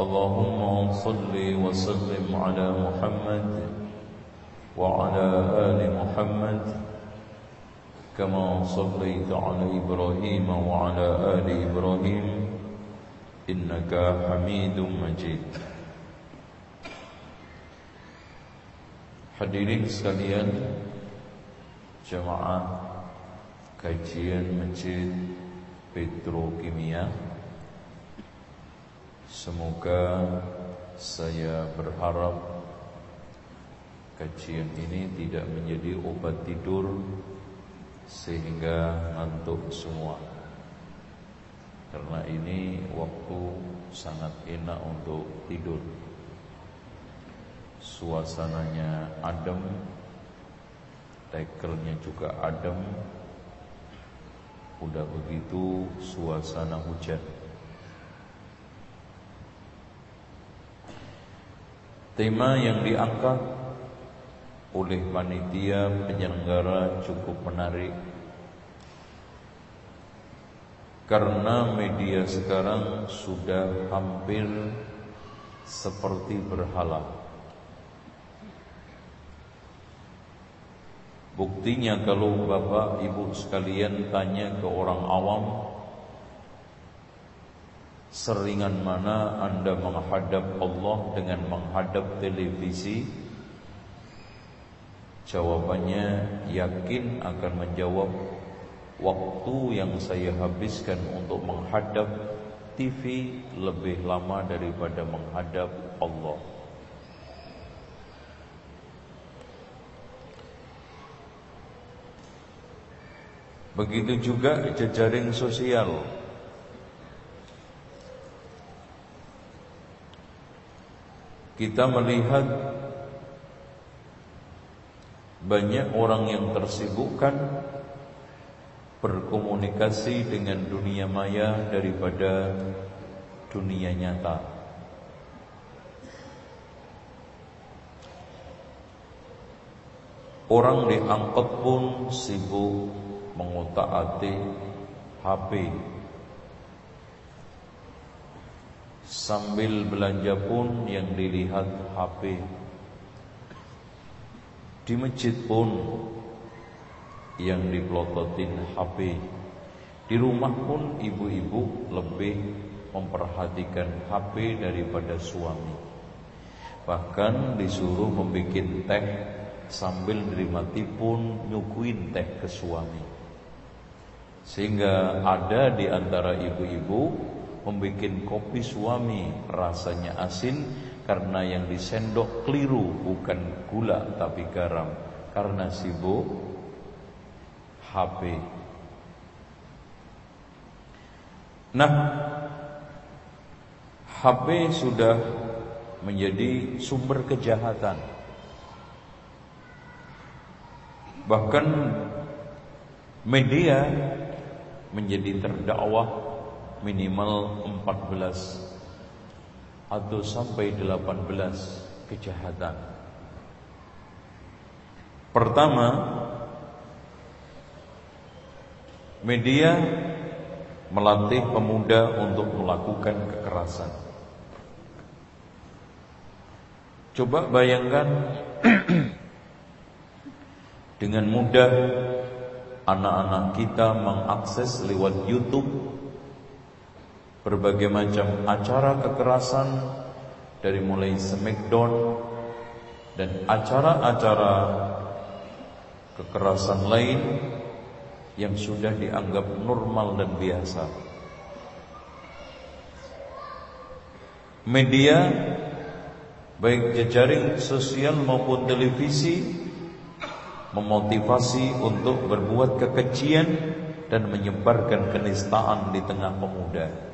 اللهم صل وسلم على محمد وعلى آل محمد كما صليت على إبراهيم وعلى آل إبراهيم إنك حميد مجيد. Hadirin sekalian Jemaah Kajian Masjid Petrokimia Semoga saya berharap Kajian ini tidak menjadi obat tidur Sehingga ngantuk semua. Karena ini waktu sangat enak untuk tidur. Suasananya adem Tekelnya juga adem. Udah begitu suasana hujan Tema yang diangkat oleh panitia penyelenggara cukup menarik. Karena media sekarang sudah hampir seperti berhala. Buktinya kalau bapak ibu sekalian tanya ke orang awam Seringan mana anda menghadap Allah dengan menghadap televisi? Jawabannya yakin akan menjawab. Waktu yang saya habiskan untuk menghadap TV lebih lama daripada menghadap Allah. Begitu juga jejaring sosial Kita melihat Banyak orang yang tersibukkan Berkomunikasi dengan dunia maya Daripada dunia nyata. Orang diangkut pun sibuk mengutak-atik HP Sambil belanja pun yang dilihat HP Di masjid pun yang dipelototin HP Di rumah pun ibu-ibu lebih memperhatikan HP daripada suami. Bahkan disuruh membuat teh sambil menikmati pun nyuguin teh ke suami. Sehingga ada di antara ibu-ibu membuat kopi suami rasanya asin karena yang disendok keliru bukan gula tapi garam karena sibuk HP. Nah, HP sudah menjadi sumber kejahatan. Bahkan media menjadi terdakwah minimal 14 atau sampai 18 kejahatan. Pertama, media melatih pemuda untuk melakukan kekerasan. Coba bayangkan dengan mudah anak-anak kita mengakses lewat YouTube berbagai macam acara kekerasan dari mulai Smackdown dan acara-acara kekerasan lain yang sudah dianggap normal dan biasa. Media baik jejaring sosial maupun televisi memotivasi untuk berbuat kekejian dan menyebarkan kenistaan di tengah pemuda.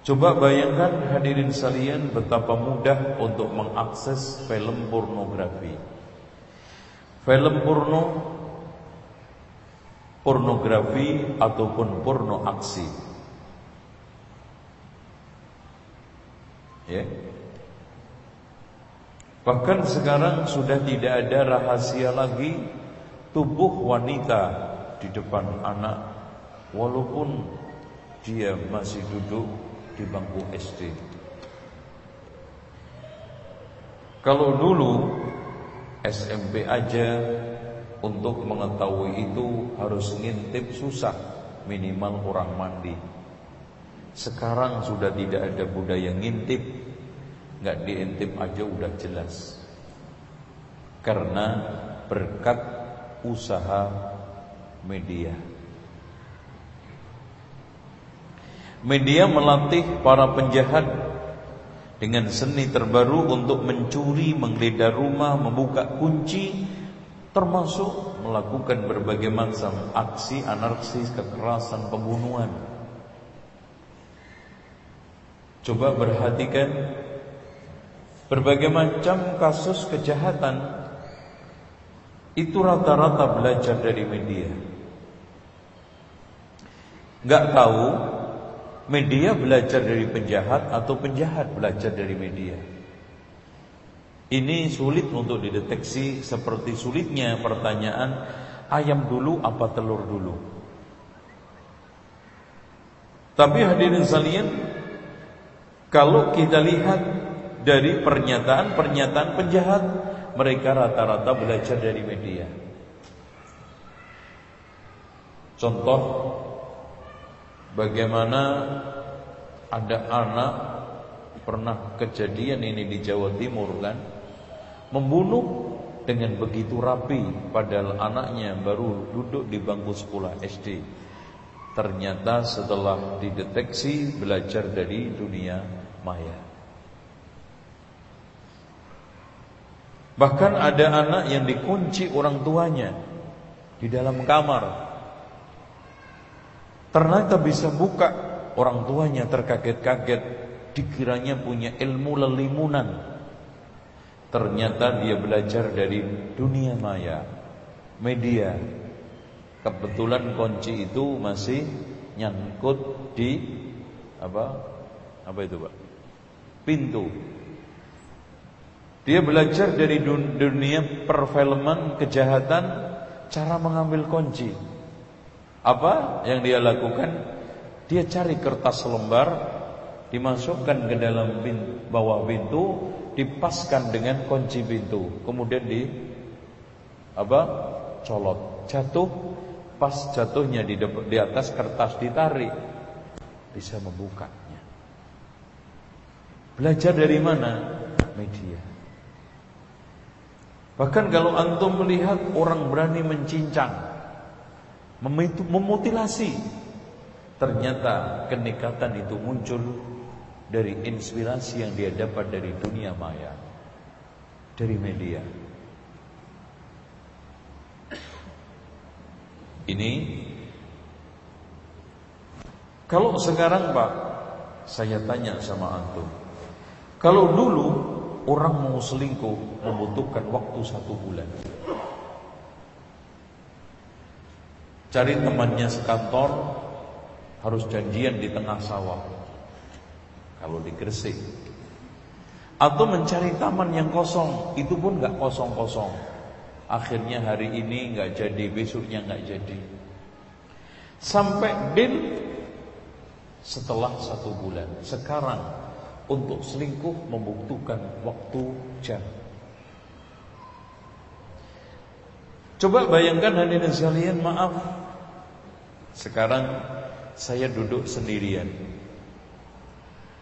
Coba bayangkan hadirin sekalian betapa mudah untuk mengakses film pornografi. Film porno pornografi ataupun porno aksi. Ya. Bahkan sekarang sudah tidak ada rahasia lagi tubuh wanita di depan anak walaupun dia masih duduk di bangku SD. Kalau dulu SMP aja untuk mengetahui itu harus ngintip susah, minimal orang mandi. Sekarang sudah tidak ada budaya ngintip, nggak diintip aja udah jelas. Karena berkat usaha media. Media melatih para penjahat dengan seni terbaru untuk mencuri, menggeledah rumah, membuka kunci, termasuk melakukan berbagai macam aksi anarkis, kekerasan, pembunuhan. Coba perhatikan berbagai macam kasus kejahatan itu rata-rata belajar dari media. Gak tahu Media belajar dari penjahat atau penjahat belajar dari media. Ini sulit untuk dideteksi seperti sulitnya pertanyaan ayam dulu apa telur dulu. Tapi hadirin sekalian, kalau kita lihat dari pernyataan-pernyataan penjahat, mereka rata-rata belajar dari media. Contoh Bagaimana ada anak pernah kejadian ini di Jawa Timur kan membunuh dengan begitu rapi padahal anaknya baru duduk di bangku sekolah SD. Ternyata setelah dideteksi belajar dari dunia maya. Bahkan ada anak yang dikunci orang tuanya di dalam kamar Ternyata bisa buka orang tuanya terkaget-kaget dikiranya punya ilmu lelimunan. Ternyata dia belajar dari dunia maya, media. Kebetulan kunci itu masih nyangkut di apa? Apa itu, Pak? Pintu. Dia belajar dari dunia perfilman kejahatan cara mengambil kunci. Apa yang dia lakukan? Dia cari kertas lembar, dimasukkan ke dalam bawah pintu, dipaskan dengan kunci pintu, kemudian di apa? colot, jatuh, pas jatuhnya di, di atas kertas ditarik, bisa membukanya. Belajar dari mana? Media. Bahkan kalau antum melihat orang berani mencincang memutilasi. Ternyata kenikatan itu muncul dari inspirasi yang dia dapat dari dunia maya, dari media. Ini kalau sekarang Pak, saya tanya sama antum. Kalau dulu orang mau selingkuh membutuhkan waktu satu bulan. Cari temannya sekantor Harus janjian di tengah sawah. Kalau di Gresik. Atau mencari taman yang kosong Itu pun gak kosong-kosong. Akhirnya hari ini gak jadi Besoknya gak jadi. Sampai deal Setelah satu bulan. Sekarang Untuk selingkuh membutuhkan waktu jam Coba bayangkan hadirin sekalian, maaf. Sekarang saya duduk sendirian.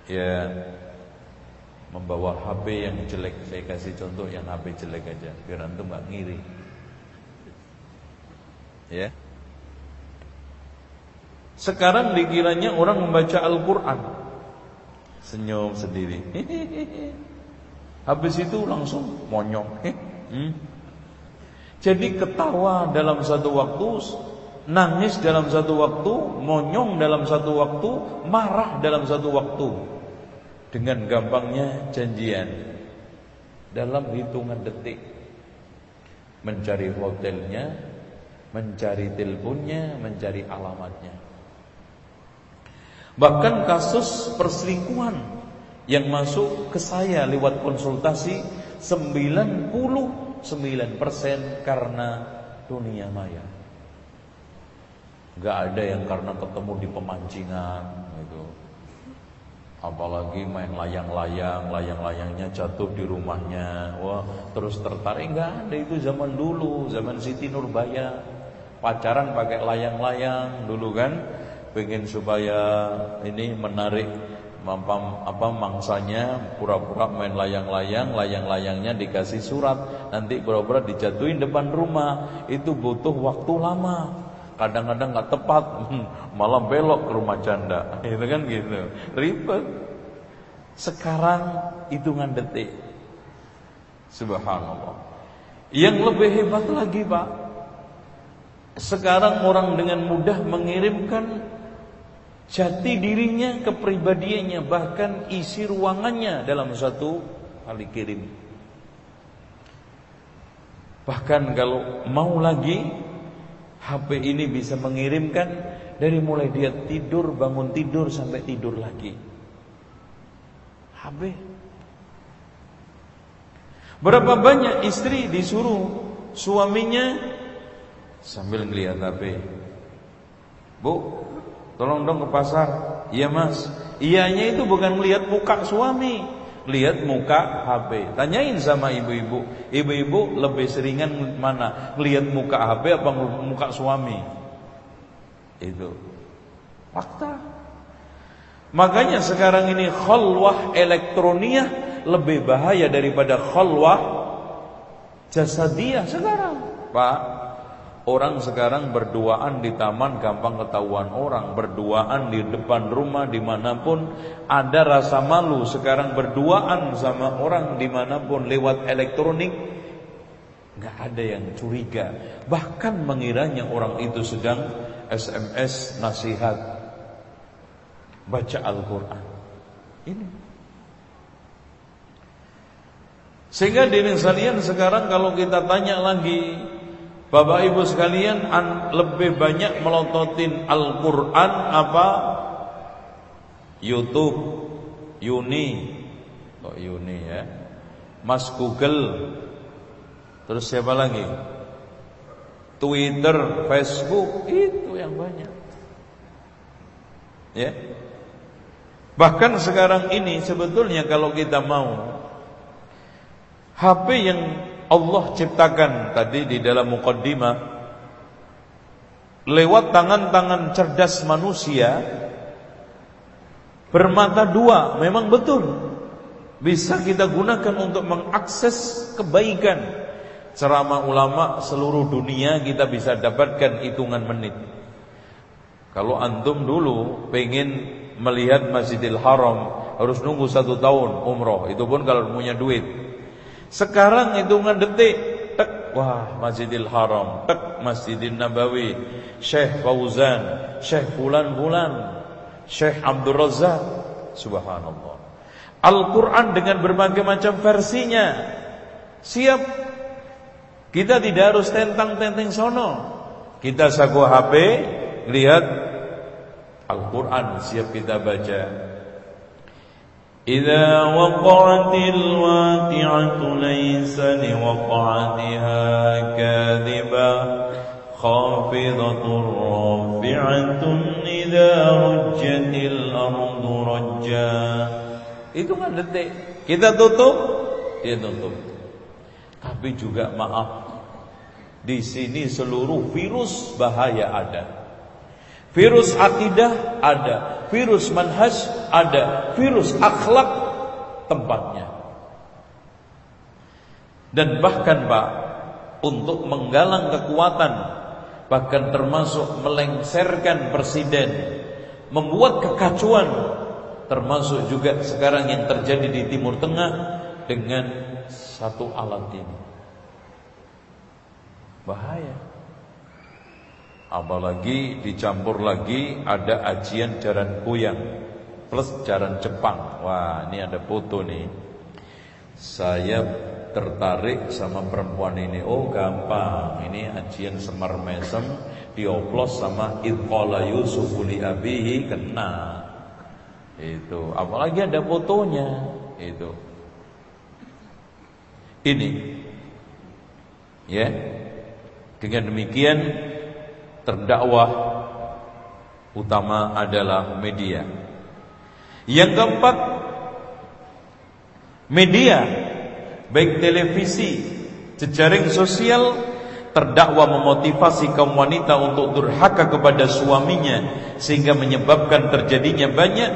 ya membawa HP yang jelek. Saya kasih contoh yang HP jelek aja biar antum nggak ngiri. Ya. Sekarang dikiranya orang membaca Al-Qur'an. Senyum sendiri. Habis itu langsung monyong. Hmm. Jadi ketawa dalam satu waktu, nangis dalam satu waktu, monyong dalam satu waktu, marah dalam satu waktu. Dengan gampangnya janjian dalam hitungan detik mencari hotelnya, mencari teleponnya, mencari alamatnya. Bahkan kasus perselingkuhan yang masuk ke saya lewat konsultasi 99% karena dunia maya. Gak ada yang karena ketemu di pemancingan gitu. Apalagi main layang-layang, layang-layangnya jatuh di rumahnya. Wah, terus tertarik enggak ada itu zaman dulu, zaman Siti Nurbaya. Pacaran pakai layang-layang dulu kan. Pengen supaya ini menarik apa, apa mangsanya pura-pura main layang-layang, layang-layangnya dikasih surat, nanti pura-pura dijatuhin depan rumah, itu butuh waktu lama. Kadang-kadang nggak tepat, malah belok ke rumah janda, itu kan gitu, ribet. Sekarang hitungan detik, subhanallah. Yang lebih hebat lagi pak, sekarang orang dengan mudah mengirimkan jati dirinya, kepribadiannya, bahkan isi ruangannya dalam satu kali kirim. Bahkan kalau mau lagi HP ini bisa mengirimkan dari mulai dia tidur, bangun tidur sampai tidur lagi. HP. Berapa banyak istri disuruh suaminya sambil melihat HP. Bu, Tolong dong ke pasar. Iya mas. Iyanya itu bukan melihat muka suami, lihat muka HP. Tanyain sama ibu-ibu. Ibu-ibu lebih seringan mana? Lihat muka HP apa muka suami? Itu fakta. Makanya sekarang ini khalwah elektronia lebih bahaya daripada khalwah jasadiyah sekarang. Pak, Orang sekarang berduaan di taman gampang ketahuan orang Berduaan di depan rumah di mana pun Ada rasa malu. Sekarang berduaan sama orang di mana pun Lewat elektronik Gak ada yang curiga. Bahkan mengiranya orang itu sedang SMS nasihat Baca Al-Quran. Ini. Sehingga diri sekalian sekarang kalau kita tanya lagi Bapak Ibu sekalian lebih banyak melototin Al-Quran apa? YouTube Yuni. Kok Yuni ya? Mas Google. Terus siapa lagi? Twitter, Facebook Itu yang banyak. Ya? Bahkan sekarang ini sebetulnya kalau kita mau HP yang Allah ciptakan tadi di dalam mukaddimah lewat tangan-tangan cerdas manusia bermata dua memang betul. Bisa kita gunakan untuk mengakses kebaikan. Ceramah ulama seluruh dunia kita bisa dapatkan hitungan menit. Kalau antum dulu pengen melihat Masjidil Haram harus nunggu satu tahun umroh. Itu pun kalau punya duit sekarang hitungan detik, tek wah Masjidil Haram, tek Masjidil Nabawi, Syekh Fauzan, Syekh Fulan-fulan, Syekh Abdul Razak. Subhanallah. Al-Qur'an dengan berbagai macam versinya. Siap. Kita tidak harus tentang-tenteng sono. Kita saku HP, lihat Al-Quran siap kita baca إذا وقعت الواقعة ليس لوقعتها كاذبة خافضة رافعة إذا رجت الأرض رجا Itu kan detik Kita tutup Dia tutup Tapi juga maaf Di sini seluruh virus bahaya ada Virus akidah ada, virus manhaj ada, virus akhlak tempatnya. Dan bahkan Pak, untuk menggalang kekuatan bahkan termasuk melengsarkan presiden, membuat kekacauan termasuk juga sekarang yang terjadi di Timur Tengah dengan satu alat ini. Bahaya. Apalagi dicampur lagi ada ajian jaran kuyang plus jaran Jepang. Wah, ini ada foto nih. Saya tertarik sama perempuan ini. Oh, gampang. Ini ajian Semar Mesem dioplos sama Idqala Yusuf li abihi kena. Itu, apalagi ada fotonya. Itu. Ini. Ya. Dengan demikian terdakwah utama adalah media. Yang keempat, media baik televisi, jejaring sosial terdakwa memotivasi kaum wanita untuk durhaka kepada suaminya sehingga menyebabkan terjadinya banyak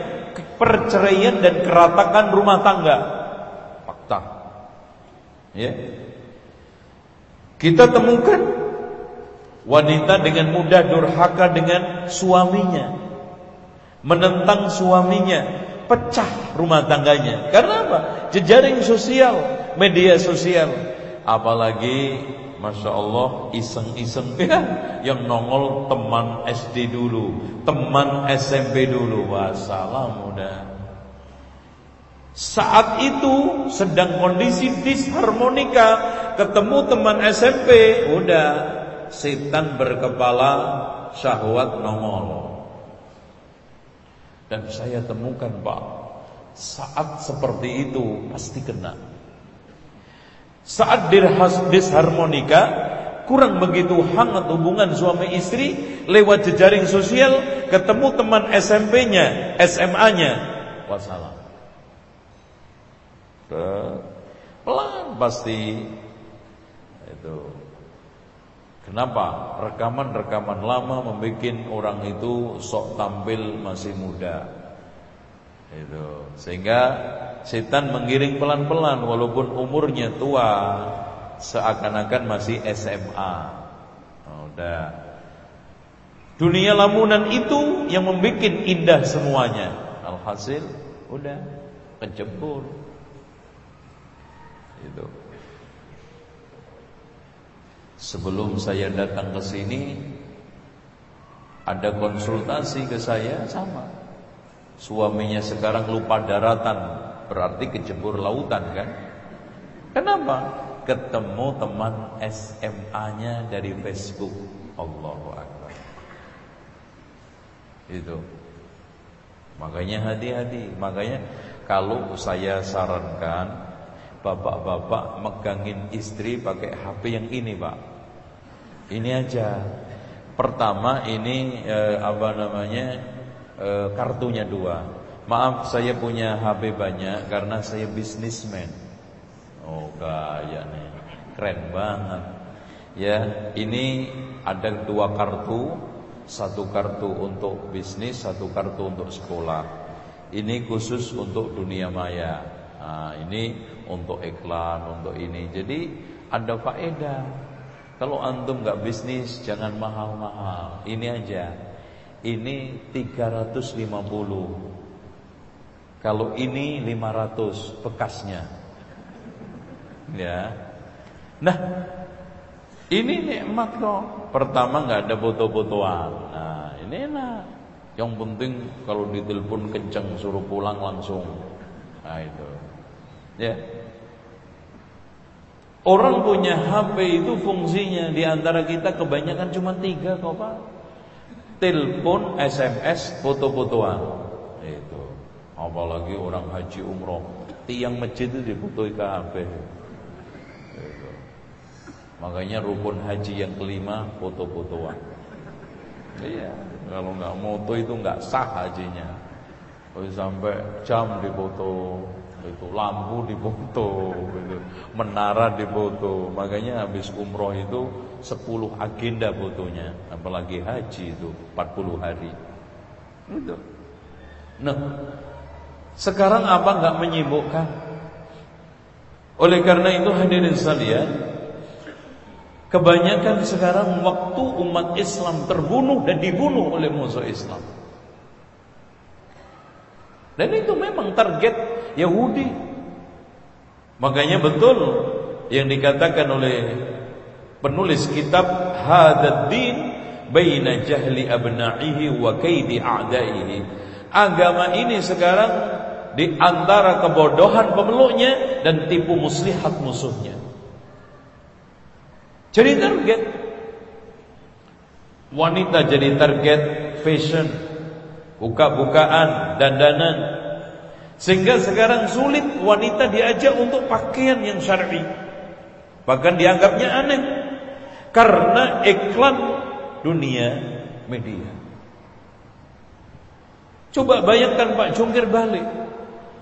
perceraian dan keratakan rumah tangga. Fakta. Ya. Kita temukan wanita dengan mudah durhaka dengan suaminya. Menentang suaminya, pecah rumah tangganya. Karena apa? Jejaring sosial, media sosial. Apalagi Masya Allah iseng-iseng ya, yang nongol teman SD dulu, teman SMP dulu, wassalam udah. Saat itu sedang kondisi disharmonika, ketemu teman SMP, udah setan berkepala syahwat nongol. Dan saya temukan Pak, saat seperti itu pasti kena. Saat disharmonika kurang begitu hangat hubungan suami istri lewat jejaring sosial ketemu teman SMP-nya, SMA-nya. Wassalam. Pelan pasti itu. Kenapa? Rekaman-rekaman lama membuat orang itu sok tampil masih muda. Itu. Sehingga setan menggiring pelan-pelan walaupun umurnya tua seakan-akan masih SMA. Oh. Dunia lamunan itu yang membuat indah semuanya. Alhasil udah kecebur. Itu. Sebelum saya datang ke sini ada konsultasi ke saya sama. Suaminya sekarang lupa daratan berarti kejebur lautan kan? Kenapa? Ketemu teman SMA-nya dari Facebook. Allahu Akbar. Itu. Makanya hati-hati. Makanya kalau saya sarankan bapak-bapak megangin istri pakai HP yang ini, Pak. Ini aja. Pertama ini eh, apa namanya? Eh, kartunya dua. Maaf saya punya HP banyak karena saya bisnismen. Oh kaya nih, keren banget. Ya, ini ada dua kartu, satu kartu untuk bisnis, satu kartu untuk sekolah. Ini khusus untuk dunia maya. Nah, ini untuk iklan, untuk ini. Jadi ada faedah. Kalau antum nggak bisnis, jangan mahal-mahal. Ini aja. Ini 350 kalau ini 500 bekasnya. Ya. Nah, ini nikmat kok. Pertama nggak ada foto-fotoan. Nah, ini enak. Yang penting kalau ditelepon kenceng suruh pulang langsung. Nah, itu. Ya. Orang punya HP itu fungsinya di antara kita kebanyakan cuma tiga kok Pak. Telepon, SMS, foto-fotoan. Apalagi orang haji umroh Tiang masjid itu dibutuhi KB gitu. Makanya rukun haji yang kelima Foto-fotoan Iya Kalau nggak moto itu nggak sah hajinya sampai jam di foto itu lampu dipoto gitu. menara dipoto makanya habis umroh itu 10 agenda fotonya. Apalagi haji itu 40 hari. Itu nah sekarang apa nggak menyibukkan? Oleh karena itu hadirin sekalian kebanyakan sekarang waktu umat Islam terbunuh dan dibunuh oleh musuh Islam dan itu memang target Yahudi. Makanya betul yang dikatakan oleh penulis kitab Hadad Din baina jahli abna'ihi wa kaidi a'daihi. Agama ini sekarang di antara kebodohan pemeluknya dan tipu muslihat musuhnya. Jadi target wanita jadi target fashion buka-bukaan, dandanan. Sehingga sekarang sulit wanita diajak untuk pakaian yang syar'i. Bahkan dianggapnya aneh karena iklan dunia media. Coba bayangkan Pak Jungkir balik.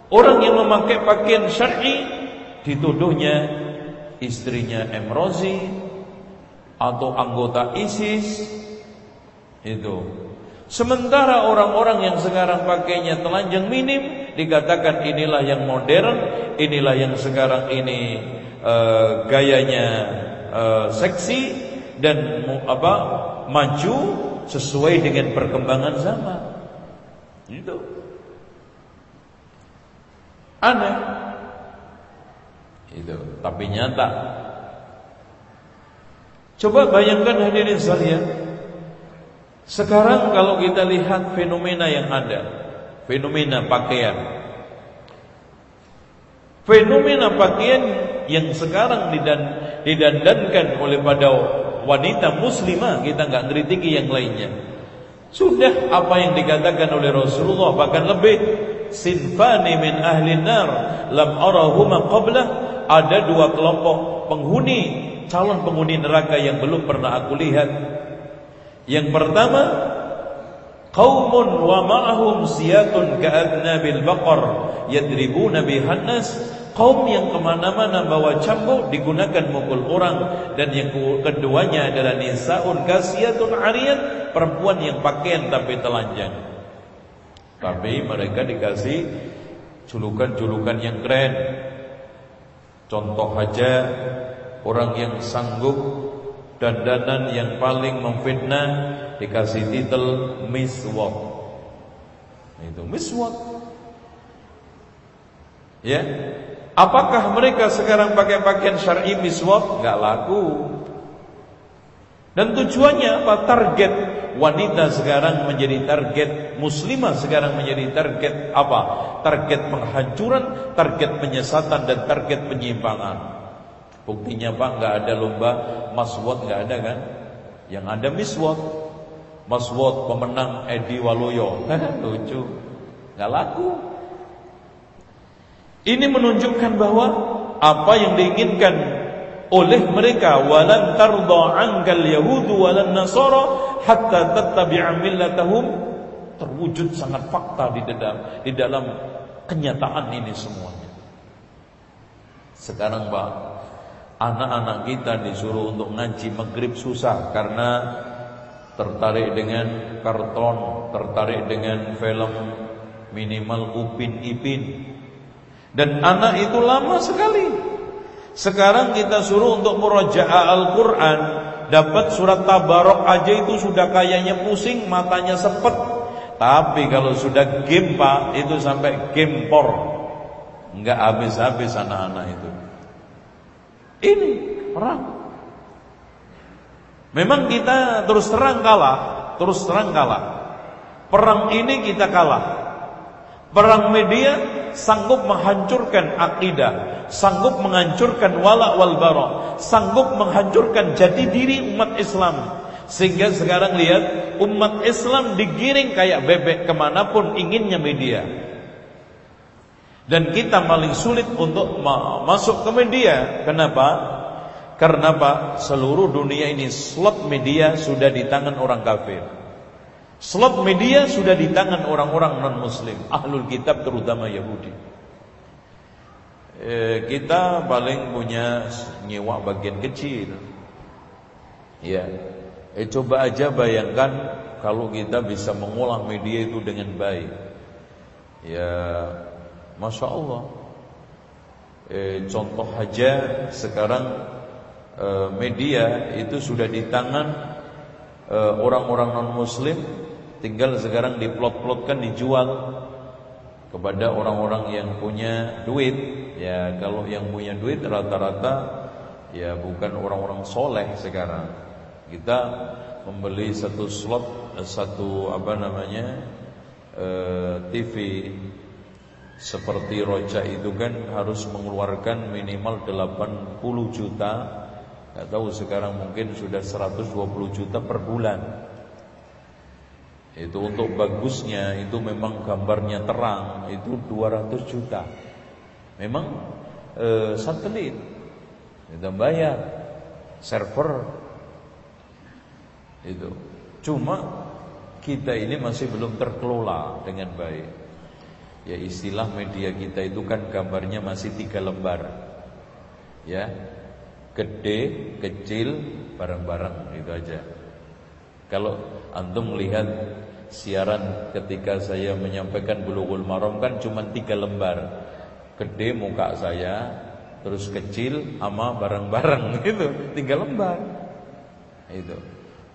Orang yang memakai pakaian syar'i dituduhnya istrinya Emrozi atau anggota ISIS itu Sementara orang-orang yang sekarang pakainya telanjang minim dikatakan inilah yang modern, inilah yang sekarang ini uh, gayanya uh, seksi dan apa maju sesuai dengan perkembangan zaman. Itu aneh. Itu tapi nyata. Coba bayangkan hadirin sekalian, sekarang kalau kita lihat fenomena yang ada, fenomena pakaian. Fenomena pakaian yang sekarang didan, didandankan oleh pada wanita muslimah, kita nggak kritiki yang lainnya. Sudah apa yang dikatakan oleh Rasulullah bahkan lebih sinfani min ahli nar lam arahuma qablah ada dua kelompok penghuni calon penghuni neraka yang belum pernah aku lihat yang pertama, qaumun wa ma'ahum siyatun ka'adnabil baqar yadribuna bihan kaum yang ke mana-mana bawa cambuk digunakan mukul orang. Dan yang keduanya adalah nisaun kasiyatun ariyat perempuan yang pakaian tapi telanjang. Tapi mereka dikasih julukan-julukan yang keren. Contoh aja orang yang sanggup dandanan yang paling memfitnah dikasih titel miswak. Itu miswak. Ya. Apakah mereka sekarang pakai pakaian syar'i miswak? Enggak laku. Dan tujuannya apa? Target wanita sekarang menjadi target muslimah sekarang menjadi target apa? Target penghancuran, target penyesatan dan target penyimpangan. Buktinya Pak nggak ada lomba maswot nggak ada kan? Yang ada miswot. Maswot pemenang Edi Waluyo. Lucu. nggak laku. Ini menunjukkan bahwa apa yang diinginkan oleh mereka walan tardha ankal yahudu walan nasara hatta tattabi'a millatahum terwujud sangat fakta di dalam di dalam kenyataan ini semuanya. Sekarang Pak, Anak-anak kita disuruh untuk ngaji maghrib susah karena tertarik dengan karton, tertarik dengan film minimal Upin Ipin. Dan anak itu lama sekali. Sekarang kita suruh untuk murajaah Al-Quran Dapat surat Tabarok aja itu sudah kayaknya pusing Matanya sepet Tapi kalau sudah game pak Itu sampai game por Enggak habis-habis anak-anak itu ini perang. Memang kita terus terang kalah, terus terang kalah. Perang ini kita kalah. Perang media sanggup menghancurkan akidah, sanggup menghancurkan wala wal bara, sanggup menghancurkan jati diri umat Islam. Sehingga sekarang lihat umat Islam digiring kayak bebek ke mana pun inginnya media. Dan kita paling sulit untuk masuk ke media. Kenapa? Karena Pak, seluruh dunia ini slot media sudah di tangan orang kafir. Slot media sudah di tangan orang-orang non-muslim, ahlul kitab terutama Yahudi. eh, kita paling punya nyewa bagian kecil. Ya, eh, coba aja bayangkan kalau kita bisa mengolah media itu dengan baik. Ya, masya Allah. Eh, contoh aja sekarang eh, media itu sudah di tangan eh, orang-orang non Muslim, tinggal sekarang diplot-plotkan dijual kepada orang-orang yang punya duit ya kalau yang punya duit rata-rata ya bukan orang-orang soleh sekarang kita membeli satu slot satu apa namanya eh, TV seperti roja itu kan harus mengeluarkan minimal 80 juta Gak tahu sekarang mungkin sudah 120 juta per bulan itu untuk bagusnya itu memang gambarnya terang itu 200 juta. Memang e, satelit kita bayar server itu. Cuma kita ini masih belum terkelola dengan baik. Ya istilah media kita itu kan gambarnya masih tiga lembar. Ya. Gede, kecil, bareng-bareng itu aja. Kalau antum melihat siaran ketika saya menyampaikan bulughul maram kan cuma tiga lembar. Gede muka saya, terus kecil ama bareng-bareng itu tiga lembar. Itu.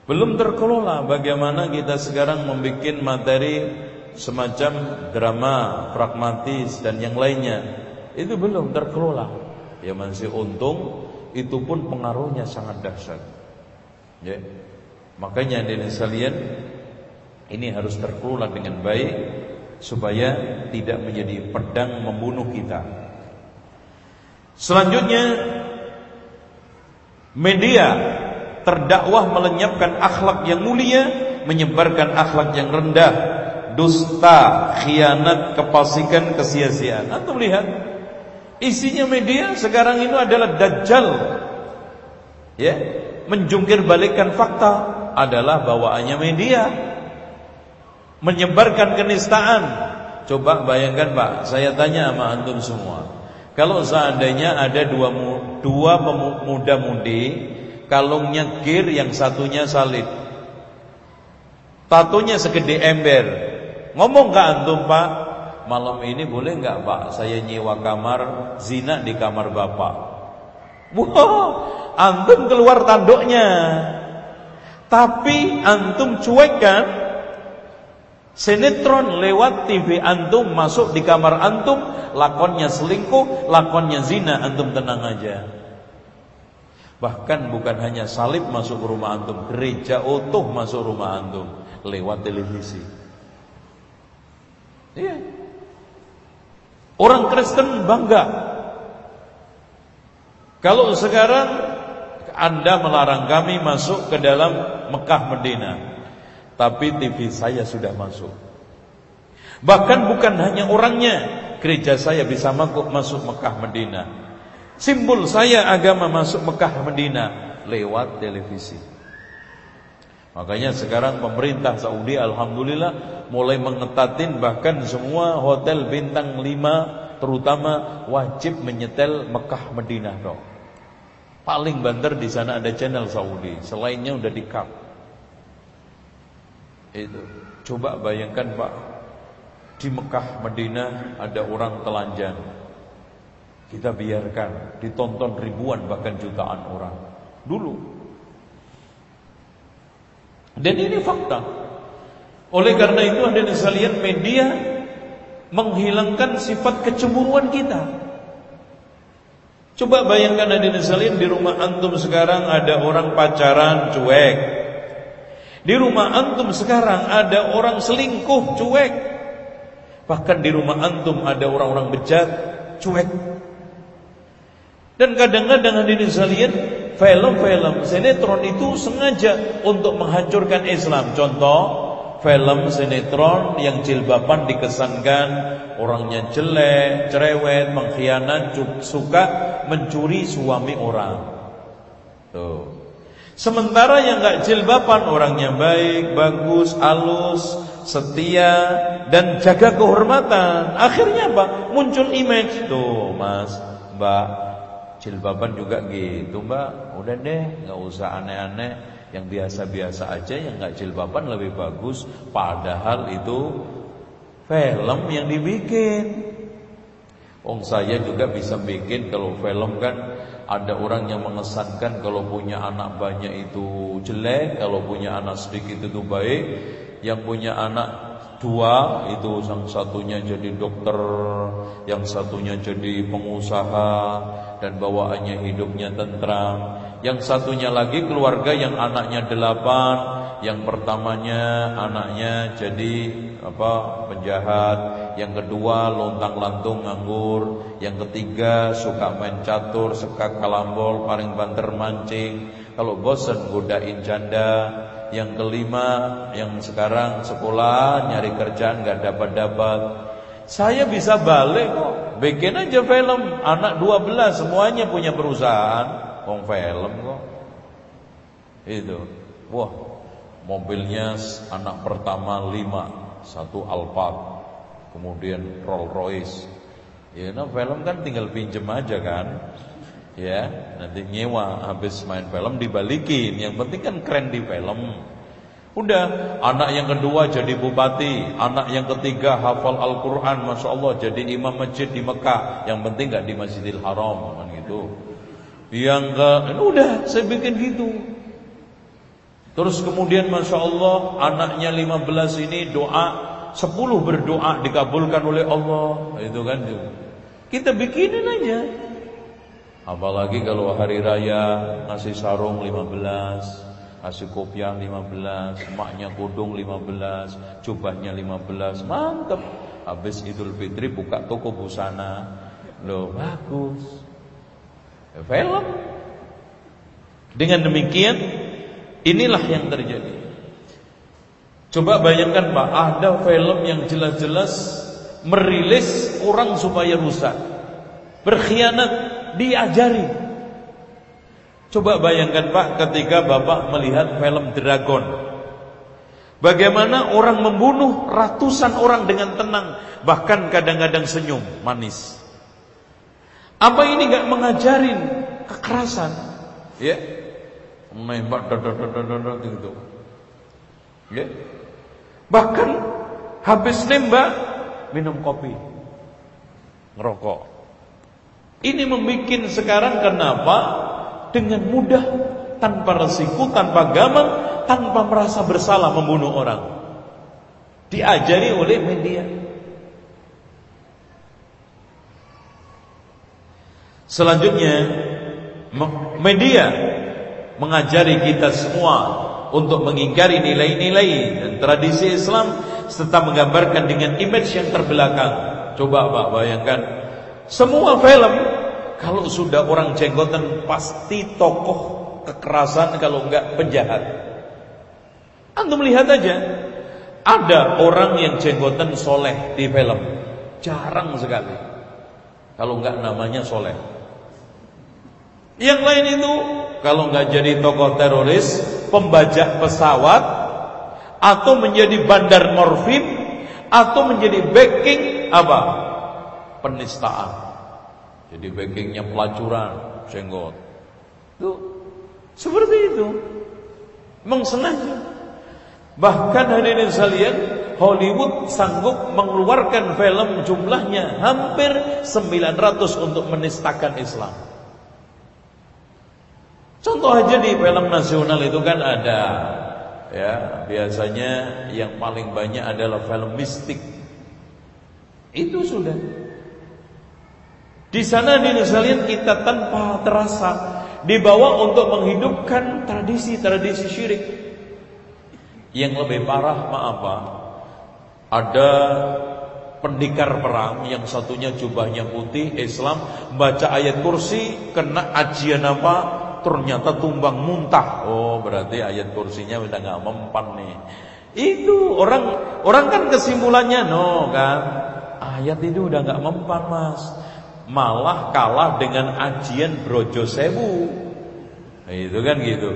Belum terkelola bagaimana kita sekarang membuat materi semacam drama pragmatis dan yang lainnya. Itu belum terkelola. Ya masih untung itu pun pengaruhnya sangat dahsyat. Ya. Makanya di sekalian ini harus terkelola dengan baik supaya tidak menjadi pedang membunuh kita. Selanjutnya media terdakwah melenyapkan akhlak yang mulia, menyebarkan akhlak yang rendah, dusta, khianat, kepasikan, kesia-siaan. Antum lihat isinya media sekarang itu adalah dajjal. Ya, menjungkir balikkan fakta adalah bawaannya media menyebarkan kenistaan. Coba bayangkan Pak, saya tanya sama antum semua. Kalau seandainya ada dua dua muda-mudi, kalungnya gir, yang satunya salib. Tatunya segede ember. Ngomong ke antum Pak, malam ini boleh nggak Pak? Saya nyewa kamar zina di kamar Bapak. Wah, antum keluar tanduknya. Tapi antum cuek kan? Sinetron lewat TV antum masuk di kamar antum, lakonnya selingkuh, lakonnya zina, antum tenang aja. Bahkan bukan hanya salib masuk rumah antum, gereja utuh masuk rumah antum lewat televisi. Iya. Orang Kristen bangga. Kalau sekarang anda melarang kami masuk ke dalam Mekah Medina. Tapi TV saya sudah masuk. Bahkan bukan hanya orangnya, gereja saya bisa masuk Mekah Medina. Simbol saya agama masuk Mekah Medina lewat televisi. Makanya sekarang pemerintah Saudi alhamdulillah mulai mengetatin bahkan semua hotel bintang 5 terutama wajib menyetel Mekah Medina dong. Paling banter di sana ada channel Saudi, selainnya udah di cut. Itu. Coba bayangkan Pak, di Mekah, Madinah ada orang telanjang. Kita biarkan ditonton ribuan bahkan jutaan orang. Dulu. Dan ini fakta. Oleh karena itu ada sekalian media menghilangkan sifat kecemburuan kita. Coba bayangkan hadirin sekalian di rumah antum sekarang ada orang pacaran cuek. Di rumah antum sekarang ada orang selingkuh cuek. Bahkan di rumah antum ada orang-orang bejat cuek. Dan kadang-kadang hadirin sekalian film-film sinetron itu sengaja untuk menghancurkan Islam. Contoh film sinetron yang jilbaban dikesankan orangnya jelek, cerewet, mengkhianat, suka mencuri suami orang. Tuh. Sementara yang nggak jilbaban orangnya baik, bagus, halus, setia dan jaga kehormatan. Akhirnya apa? Muncul image tuh, Mas. Mbak Jilbaban juga gitu mbak. Udah deh nggak usah aneh-aneh. Yang biasa-biasa aja Yang nggak jilbaban lebih bagus. Padahal itu Film yang dibikin. Oh saya juga bisa bikin Kalau film kan Ada orang yang mengesankan Kalau punya anak banyak itu jelek Kalau punya anak sedikit itu baik. Yang punya anak dua itu yang satunya jadi dokter, yang satunya jadi pengusaha dan bawaannya hidupnya tentram. Yang satunya lagi keluarga yang anaknya delapan, yang pertamanya anaknya jadi apa penjahat, yang kedua lontang-lantung nganggur, yang ketiga suka main catur, suka kalambol, paling banter mancing. Kalau bosan godain janda, yang kelima yang sekarang sekolah nyari kerjaan nggak dapat dapat. Saya bisa balik kok. Bikin aja film anak 12 semuanya punya perusahaan, wong film kok. Itu. Wah, mobilnya anak pertama 5, satu Alphard, kemudian Rolls Royce. Ya, nah film kan tinggal pinjem aja kan ya nanti nyewa habis main film dibalikin. Yang penting kan keren di film. Udah anak yang kedua jadi bupati anak yang ketiga hafal Al-Quran Masya Allah jadi imam masjid di Mekah. Yang penting gak di Masjidil Haram kan gitu. Yang ke udah saya bikin gitu. Terus kemudian Masya Allah anaknya 15 ini doa 10 berdoa dikabulkan oleh Allah. Itu kan kita bikinin aja Apalagi kalau hari raya ngasih sarung 15 Ngasih kopiah 15 Emaknya kudung 15 Jubahnya 15 Mantap Habis idul fitri buka toko busana. Loh bagus. Ya, Film. Dengan demikian Inilah yang terjadi. Coba bayangkan Pak Ada film yang jelas-jelas Merilis orang supaya rusak. Berkhianat diajari. Coba bayangkan Pak ketika Bapak melihat film Dragon. Bagaimana orang membunuh ratusan orang dengan tenang, bahkan kadang-kadang senyum manis. Apa ini gak mengajarin kekerasan? Ya, menembak gitu. Ya, bahkan habis nembak minum kopi, ngerokok. Ini membuat sekarang kenapa dengan mudah tanpa resiko, tanpa gamang, tanpa merasa bersalah membunuh orang. Diajari oleh media. Selanjutnya media mengajari kita semua untuk mengingkari nilai-nilai dan tradisi Islam serta menggambarkan dengan image yang terbelakang. Coba Pak bayangkan semua film kalau sudah orang jenggotan pasti tokoh kekerasan kalau enggak penjahat. Antum lihat aja. Ada orang yang jenggotan soleh di film. Jarang sekali. Kalau enggak namanya soleh. Yang lain itu kalau enggak jadi tokoh teroris, pembajak pesawat, atau menjadi bandar morfin, atau menjadi backing apa? Penistaan. Jadi backingnya pelacuran, jenggot. Itu seperti itu. Memang. Bahkan hadirin sekalian, Hollywood sanggup mengeluarkan film jumlahnya hampir 900 untuk menistakan Islam. Contoh aja di film nasional itu kan ada ya, biasanya yang paling banyak adalah film mistik. Itu sudah di sana di sekalian kita tanpa terasa dibawa untuk menghidupkan tradisi-tradisi syirik. Yang lebih parah maaf Pak, ada pendekar perang yang satunya jubahnya putih Islam baca ayat kursi kena ajian apa ternyata tumbang muntah. Oh berarti ayat kursinya udah nggak mempan nih. Itu orang orang kan kesimpulannya no kan? Ayat itu udah nggak mempan mas malah kalah dengan ajian Brojo Sewu. Nah, itu kan gitu.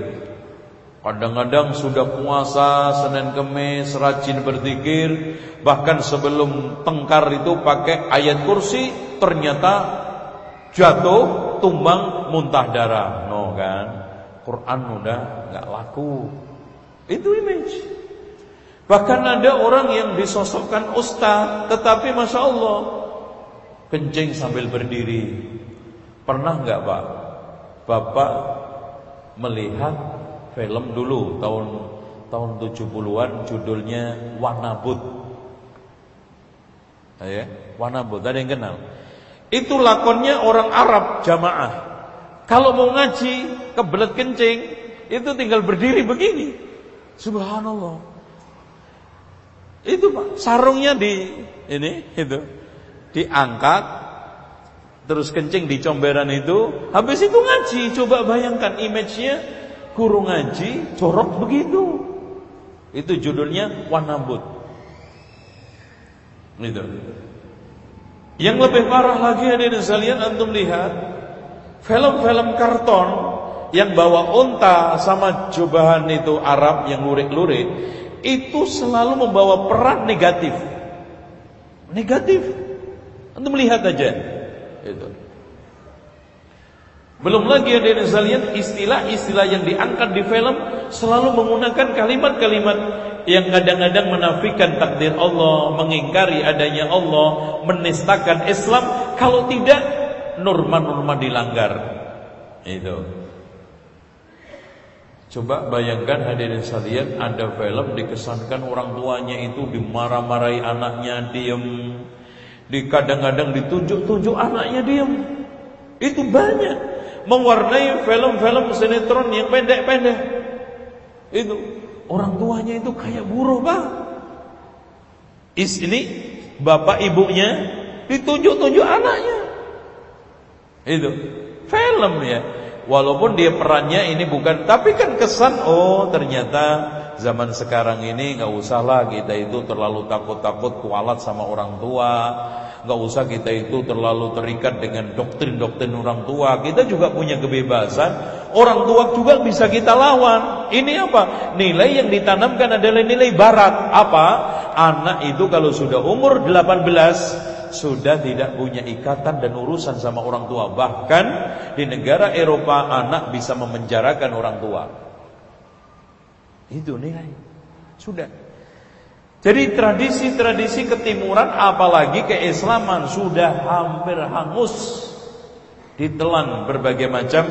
Kadang-kadang sudah puasa Senin Kemis rajin berzikir, bahkan sebelum tengkar itu pakai ayat kursi, ternyata jatuh, tumbang, muntah darah. No kan? Quran udah nggak laku. Itu image. Bahkan ada orang yang disosokkan ustaz, tetapi masya Allah kencing sambil berdiri. Pernah nggak pak? Bapak melihat film dulu tahun tahun 70-an judulnya Wanabut. Ya, Wanabut. Ada yang kenal? Itu lakonnya orang Arab jamaah. Kalau mau ngaji, kebelet kencing, itu tinggal berdiri begini. Subhanallah. Itu Pak, sarungnya di ini itu diangkat terus kencing di comberan itu, habis itu ngaji. Coba bayangkan image-nya guru ngaji corok begitu. Itu judulnya Wanabut. Itu. Yang lebih parah lagi hadirin sekalian antum lihat film-film karton yang bawa unta sama jubahan itu Arab yang lurik-lurik itu selalu membawa peran negatif. Negatif. Antum lihat aja. Itu. Belum lagi hadirin sekalian istilah-istilah yang diangkat di film selalu menggunakan kalimat-kalimat yang kadang-kadang menafikan takdir Allah, mengingkari adanya Allah, menistakan Islam, kalau tidak norma-norma dilanggar. Itu. Coba bayangkan hadirin sekalian ada film dikesankan orang tuanya itu dimarah-marahi anaknya diem. Di kadang-kadang ditunjuk-tunjuk anaknya diem. Itu banyak mewarnai film-film sinetron yang pendek-pendek. Itu Orang tuanya itu kayak buruh bang. Is ini bapak ibunya ditunjuk-tunjuk anaknya. Itu film ya. Walaupun dia perannya ini bukan, tapi kan kesan oh ternyata zaman sekarang ini nggak usahlah kita itu terlalu takut-takut kualat sama orang tua nggak usah kita itu terlalu terikat dengan doktrin-doktrin orang tua. Kita juga punya kebebasan. Orang tua juga bisa kita lawan. Ini apa? Nilai yang ditanamkan adalah nilai barat. Apa? Anak itu kalau sudah umur 18 sudah tidak punya ikatan dan urusan sama orang tua. Bahkan di negara Eropa anak bisa memenjarakan orang tua. Itu nilai. Sudah. Jadi tradisi-tradisi ketimuran apalagi keislaman sudah hampir hangus ditelan berbagai macam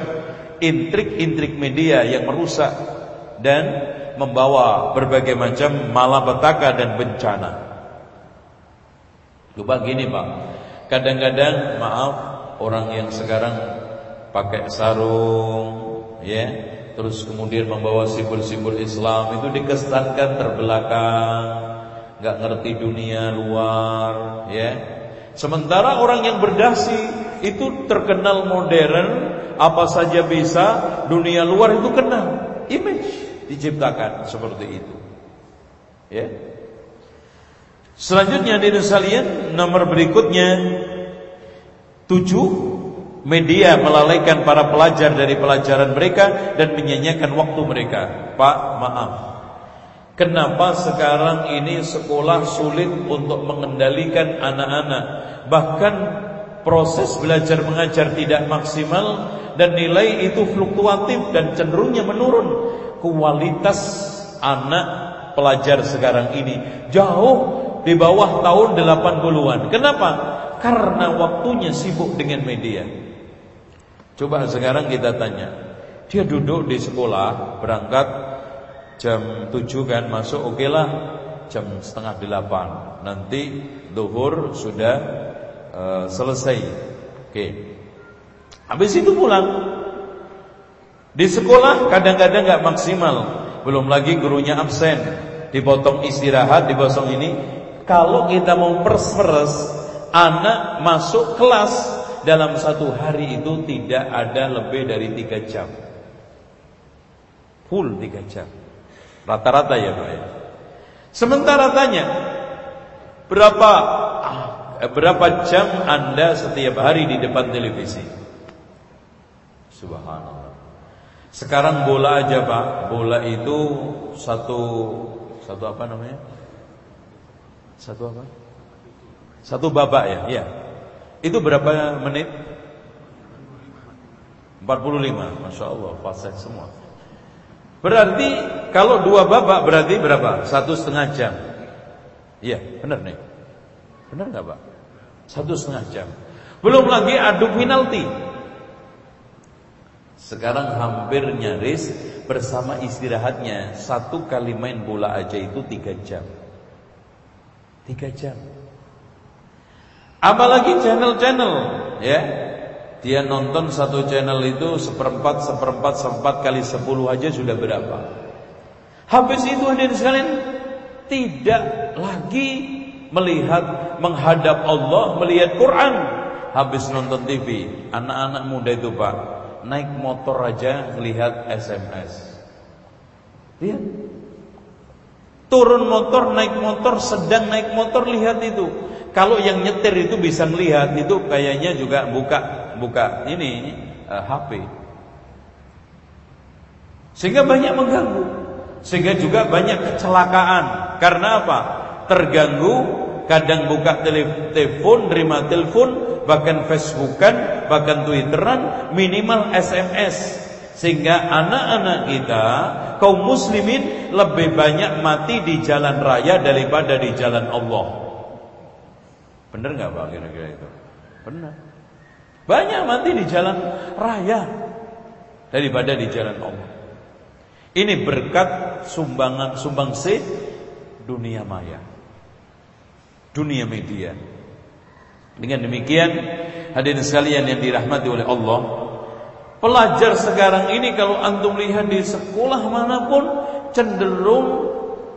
intrik-intrik media yang merusak dan membawa berbagai macam malapetaka dan bencana. Coba gini Pak, kadang-kadang maaf orang yang sekarang pakai sarung, ya, terus kemudian membawa simbol-simbol Islam itu dikesankan terbelakang nggak ngerti dunia luar, ya. Sementara orang yang berdasi itu terkenal modern, apa saja bisa, dunia luar itu kenal, image diciptakan seperti itu. Ya. Selanjutnya di sekalian nomor berikutnya tujuh media melalaikan para pelajar dari pelajaran mereka dan menyanyikan waktu mereka. Pak, maaf, Kenapa sekarang ini sekolah sulit untuk mengendalikan anak-anak? Bahkan proses belajar mengajar tidak maksimal Dan nilai itu fluktuatif dan cenderungnya menurun. Kualitas anak pelajar sekarang ini Jauh di bawah tahun 80-an Kenapa? Karena waktunya sibuk dengan media Coba sekarang kita tanya. Dia duduk di sekolah Berangkat jam 7 kan masuk oke okay lah jam setengah delapan. Nanti duhur sudah uh, selesai. Oke. Okay. habis itu pulang. Di sekolah kadang-kadang nggak maksimal. Belum lagi gurunya absen. Dipotong istirahat dipotong ini. Kalau kita mau pers-pers anak masuk kelas dalam satu hari itu tidak ada lebih dari tiga jam full tiga jam Rata-rata ya Pak ya. Sementara tanya, berapa eh, berapa jam Anda setiap hari di depan televisi? Subhanallah. Sekarang bola aja Pak, bola itu satu satu apa namanya? Satu apa? Satu babak ya, iya. Itu berapa menit? 45 Masya Allah fasih semua. Berarti kalau dua babak berarti berapa? Satu setengah jam. Iya benar nih. Benar nggak Pak? Satu setengah jam. Belum lagi adu penalti. Sekarang hampir nyaris Bersama istirahatnya. Satu kali main bola aja itu tiga jam. Tiga jam Apalagi channel-channel Ya dia nonton satu channel itu seperempat, seperempat, seperempat kali sepuluh aja sudah berapa? Habis itu hadirin sekalian tidak lagi melihat menghadap Allah, melihat Quran. Habis nonton TV, anak-anak muda itu Pak, naik motor aja melihat SMS. Lihat. Turun motor, naik motor, sedang naik motor lihat itu. Kalau yang nyetir itu bisa melihat itu kayaknya juga buka buka ini uh, eh, HP. Sehingga banyak mengganggu. Sehingga juga banyak kecelakaan. Karena apa? Terganggu, kadang buka telepon, terima telepon, bahkan Facebookan, bahkan Twitteran, minimal SMS. Sehingga anak-anak kita kaum muslimin lebih banyak mati di jalan raya daripada di jalan Allah. Benar nggak Pak kira-kira itu? Benar. Banyak mati di jalan raya daripada di jalan Allah. Ini berkat sumbangan sumbangsi dunia maya. Dunia media. Dengan demikian, hadirin sekalian yang dirahmati oleh Allah, pelajar sekarang ini kalau antum lihat di sekolah mana pun cenderung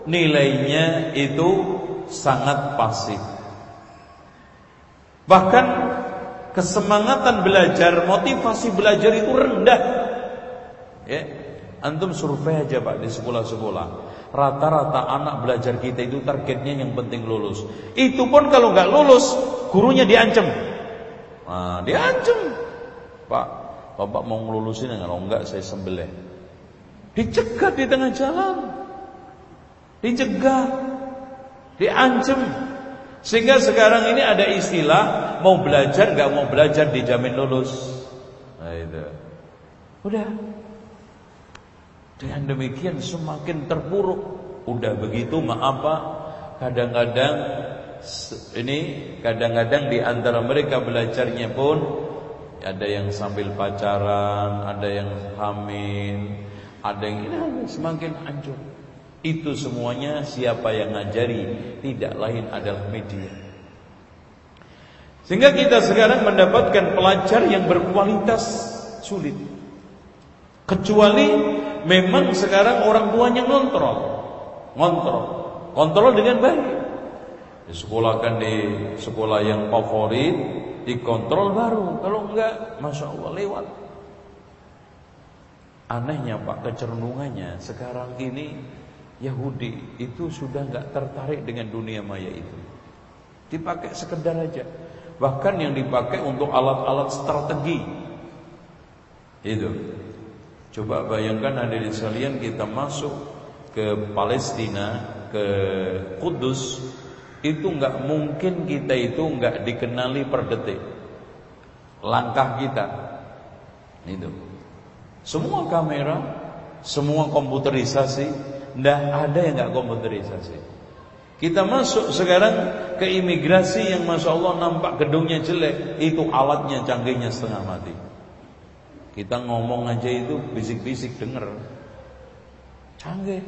nilainya itu sangat pasif. Bahkan kesemangatan belajar, motivasi belajar itu rendah. Ya, antum survei aja Pak di sekolah-sekolah. Rata-rata anak belajar kita itu targetnya yang penting lulus. Itu pun kalau nggak lulus, gurunya diancam. Nah, diancam. Pak, Bapak mau ngelulusin kalau enggak saya sembelih. Dicegat di tengah jalan. Dicegah. Diancam. Sehingga sekarang ini ada istilah mau belajar nggak mau belajar dijamin lulus. Nah itu. Udah. Dengan demikian semakin terpuruk. Udah begitu maaf Pak, kadang-kadang ini kadang-kadang di antara mereka belajarnya pun ada yang sambil pacaran, ada yang hamil, ada yang ini semakin hancur. Itu semuanya siapa yang ngajari Tidak lain adalah media. Sehingga kita sekarang mendapatkan pelajar yang berkualitas sulit. Kecuali memang sekarang orang tuanya ngontrol. Ngontrol. Kontrol dengan baik. Disekolahkan di sekolah yang favorit Dikontrol baru Kalau enggak Masya Allah lewat Anehnya Pak kecerunungannya Sekarang ini Yahudi itu sudah nggak tertarik dengan dunia maya itu. Dipakai sekedar aja. Bahkan yang dipakai untuk alat-alat strategi. Itu. Coba bayangkan hadirin sekalian kita masuk ke Palestina, ke Kudus, itu nggak mungkin kita itu nggak dikenali per detik. Langkah kita. Itu. Semua kamera, semua komputerisasi tidak ada yang nggak komputerisasi. Kita masuk sekarang ke imigrasi yang masya Allah nampak gedungnya jelek, itu alatnya canggihnya setengah mati. Kita ngomong aja itu bisik-bisik denger, canggih.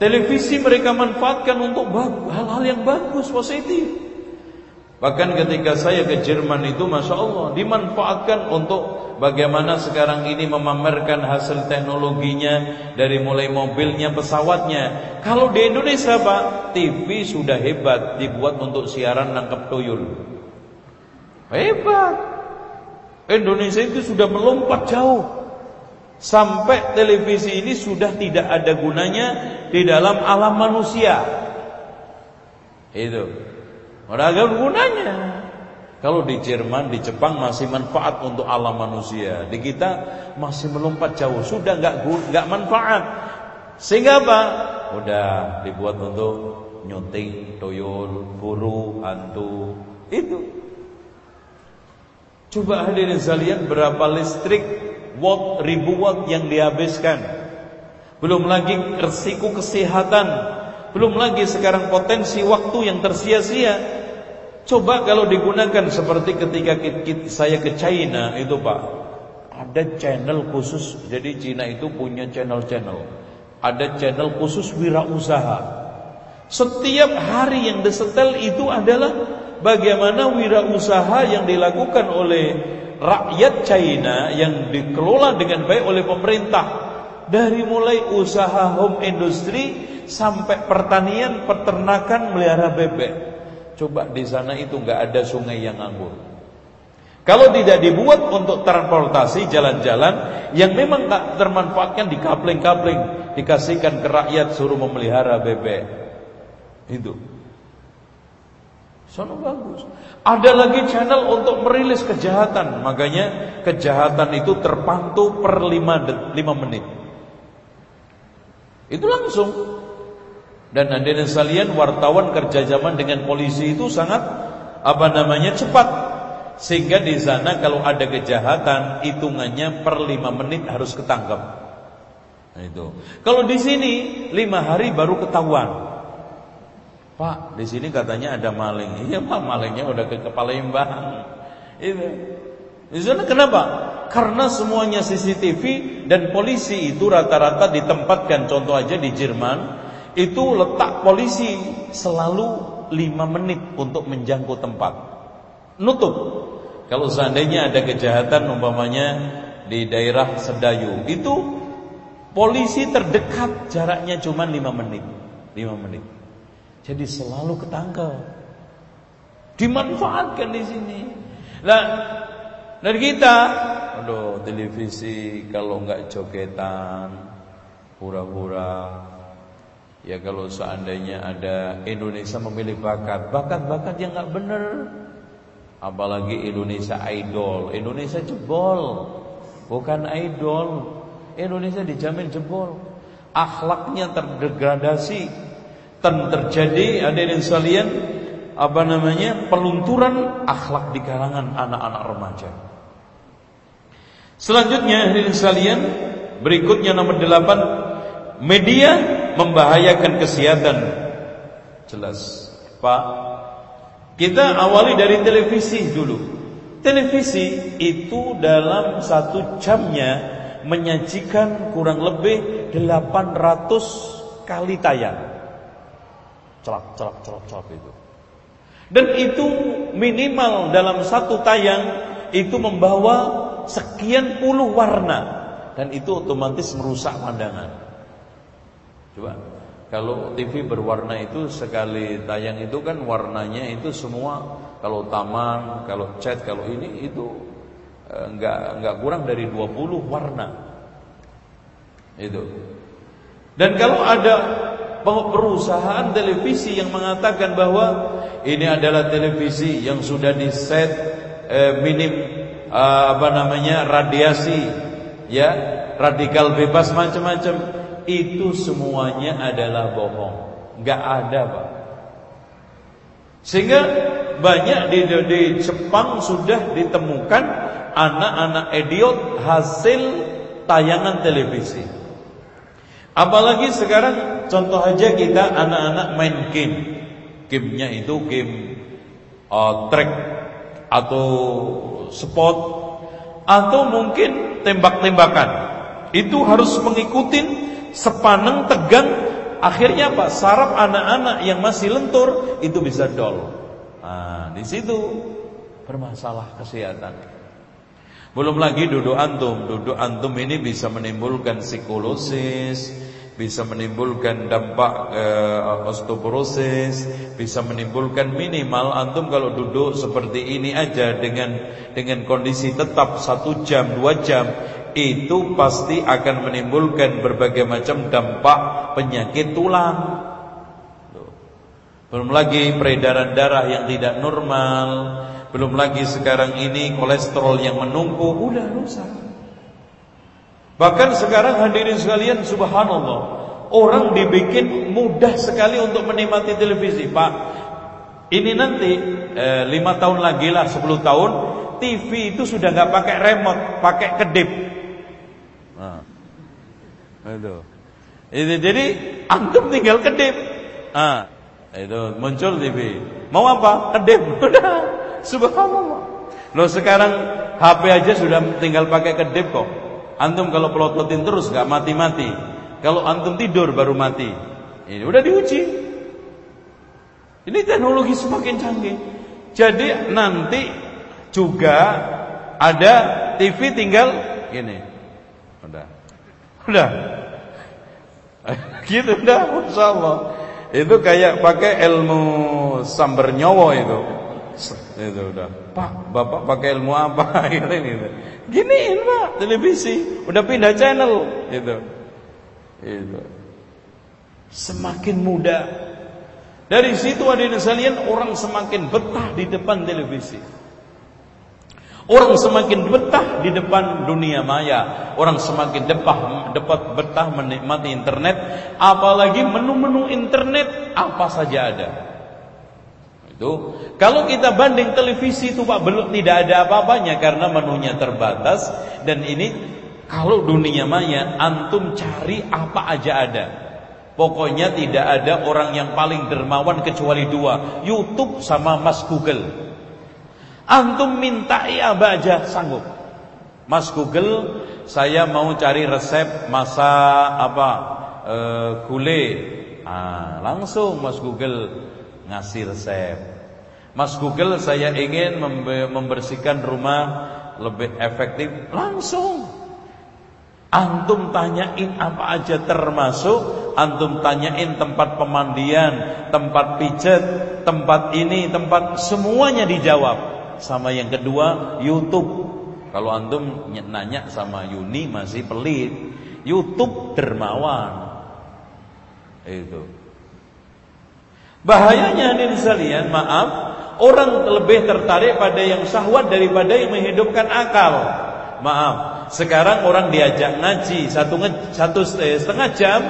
Televisi mereka manfaatkan untuk hal-hal yang bagus, positif. Bahkan ketika saya ke Jerman itu Masya Allah Dimanfaatkan untuk bagaimana sekarang ini memamerkan hasil teknologinya Dari mulai mobilnya, pesawatnya. Kalau di Indonesia Pak TV sudah hebat Dibuat untuk siaran nangkep tuyul. Hebat! Indonesia itu sudah melompat jauh Sampai televisi ini sudah tidak ada gunanya Di dalam alam manusia Itu Beragam gunanya. Kalau di Jerman, di Jepang masih manfaat untuk alam manusia. Di kita masih melompat jauh. Sudah nggak nggak manfaat. Sehingga apa? Udah dibuat untuk nyunting, toyol, buru, hantu. Itu. Coba hadirin sekalian berapa listrik watt ribu watt yang dihabiskan. Belum lagi resiko kesehatan, belum lagi sekarang potensi waktu yang tersia-sia. Coba kalau digunakan seperti ketika saya ke China itu Pak, ada channel khusus. Jadi China itu punya channel-channel. Ada channel khusus wirausaha. Setiap hari yang disetel itu adalah bagaimana wirausaha yang dilakukan oleh rakyat China yang dikelola dengan baik oleh pemerintah dari mulai usaha home industry sampai pertanian, peternakan, melihara bebek. Coba di sana itu nggak ada sungai yang anggur. Kalau tidak dibuat untuk transportasi jalan-jalan yang memang tak termanfaatkan di kapling-kapling, dikasihkan ke rakyat suruh memelihara bebek. Itu. Sono bagus. Ada lagi channel untuk merilis kejahatan. Makanya kejahatan itu terpantau per 5, 5 menit. Itu langsung. Dan hadirin sekalian wartawan kerja zaman dengan polisi itu sangat apa namanya cepat. Sehingga di sana kalau ada kejahatan hitungannya per 5 menit harus ketangkap. Nah, itu. Kalau di sini 5 hari baru ketahuan. Pak, di sini katanya ada maling. Iya Pak, malingnya udah ke kepala imbang. Itu. Di sana kenapa? Karena semuanya CCTV dan polisi itu rata-rata ditempatkan contoh aja di Jerman itu letak polisi selalu 5 menit untuk menjangkau tempat. Nutup. Kalau seandainya ada kejahatan umpamanya di daerah Sedayu, itu polisi terdekat jaraknya cuma 5 menit. 5 menit. Jadi selalu ketangkep. Dimanfaatkan di sini. Nah, dari kita, aduh televisi kalau nggak jogetan, pura-pura. Ya kalau seandainya ada Indonesia memilih bakat, bakat-bakat yang nggak benar. Apalagi Indonesia idol, Indonesia jebol, bukan idol. Indonesia dijamin jebol, akhlaknya terdegradasi, dan terjadi hadirin sekalian apa namanya pelunturan akhlak di kalangan anak-anak remaja. Selanjutnya hadirin sekalian berikutnya nomor delapan media membahayakan kesehatan. Jelas, Pak. Kita awali dari televisi dulu. Televisi itu dalam satu jamnya menyajikan kurang lebih 800 kali tayang celak celak celak celak itu. Dan itu minimal dalam satu tayang itu membawa sekian puluh warna dan itu otomatis merusak pandangan. Coba kalau TV berwarna itu sekali tayang itu kan warnanya itu semua kalau taman, kalau cat, kalau ini itu enggak eh, enggak kurang dari 20 warna. Itu. Dan kalau ada perusahaan televisi yang mengatakan bahwa ini adalah televisi yang sudah diset eh, minim eh, apa namanya radiasi ya radikal bebas macam-macam itu semuanya adalah bohong. Nggak ada pak. Sehingga banyak di, di Jepang sudah ditemukan anak-anak idiot hasil tayangan televisi apalagi sekarang Contoh aja kita anak-anak main game. Gamenya itu game uh, track atau spot atau mungkin tembak-tembakan. Itu harus mengikuti sepaneng tegang. Akhirnya apa? Saraf anak-anak yang masih lentur itu bisa dol. Nah, di situ bermasalah kesehatan. Belum lagi duduk antum, duduk antum ini bisa menimbulkan psikolosis, bisa menimbulkan dampak e, osteoporosis, bisa menimbulkan minimal antum kalau duduk seperti ini aja dengan dengan kondisi tetap satu jam dua jam itu pasti akan menimbulkan berbagai macam dampak penyakit tulang. Belum lagi peredaran darah yang tidak normal, belum lagi sekarang ini kolesterol yang menumpuk, udah rusak. Bahkan sekarang hadirin sekalian subhanallah Orang dibikin mudah sekali untuk menikmati televisi Pak Ini nanti eh, 5 tahun lagi lah 10 tahun TV itu sudah nggak pakai remote, pakai kedip. Nah, itu. Jadi antum tinggal kedip. Nah, itu muncul TV. Mau apa? Kedip. Udah. Subhanallah. Lo sekarang HP aja sudah tinggal pakai kedip kok. Antum kalau pelototin terus nggak mati-mati. Kalau antum tidur baru mati. Ini udah diuji. Ini teknologi semakin canggih. Jadi nanti juga ada TV tinggal gini. Udah. Udah. gitu udah, Masya Allah. Itu kayak pakai ilmu sambar nyowo itu. Itu udah. Pak, Bapak pakai ilmu apa? Gitu, gitu. Gini Pak, televisi, udah pindah channel gitu. Itu. Semakin mudah. Dari situ ada sekalian orang semakin betah di depan televisi. Orang semakin betah di depan dunia maya. Orang semakin depah, dapat betah menikmati internet. Apalagi menu-menu internet apa saja ada. Itu kalau kita banding televisi itu Pak belum tidak ada apa-apanya karena menunya terbatas dan ini kalau dunia maya antum cari apa aja ada. Pokoknya tidak ada orang yang paling dermawan kecuali dua, YouTube sama Mas Google. Antum mintai apa aja sanggup. Mas Google, saya mau cari resep masak apa e, gulai. Ah, langsung Mas Google ngasih resep. Mas Google, saya ingin membersihkan rumah lebih efektif, langsung. Antum tanyain apa aja termasuk antum tanyain tempat pemandian, tempat pijet, tempat ini, tempat semuanya dijawab sama yang kedua YouTube. Kalau antum nanya sama Yuni masih pelit. YouTube dermawan. Itu. Bahayanya nih sekalian, maaf, orang lebih tertarik pada yang syahwat daripada yang menghidupkan akal. Maaf, sekarang orang diajak ngaji satu satu setengah jam,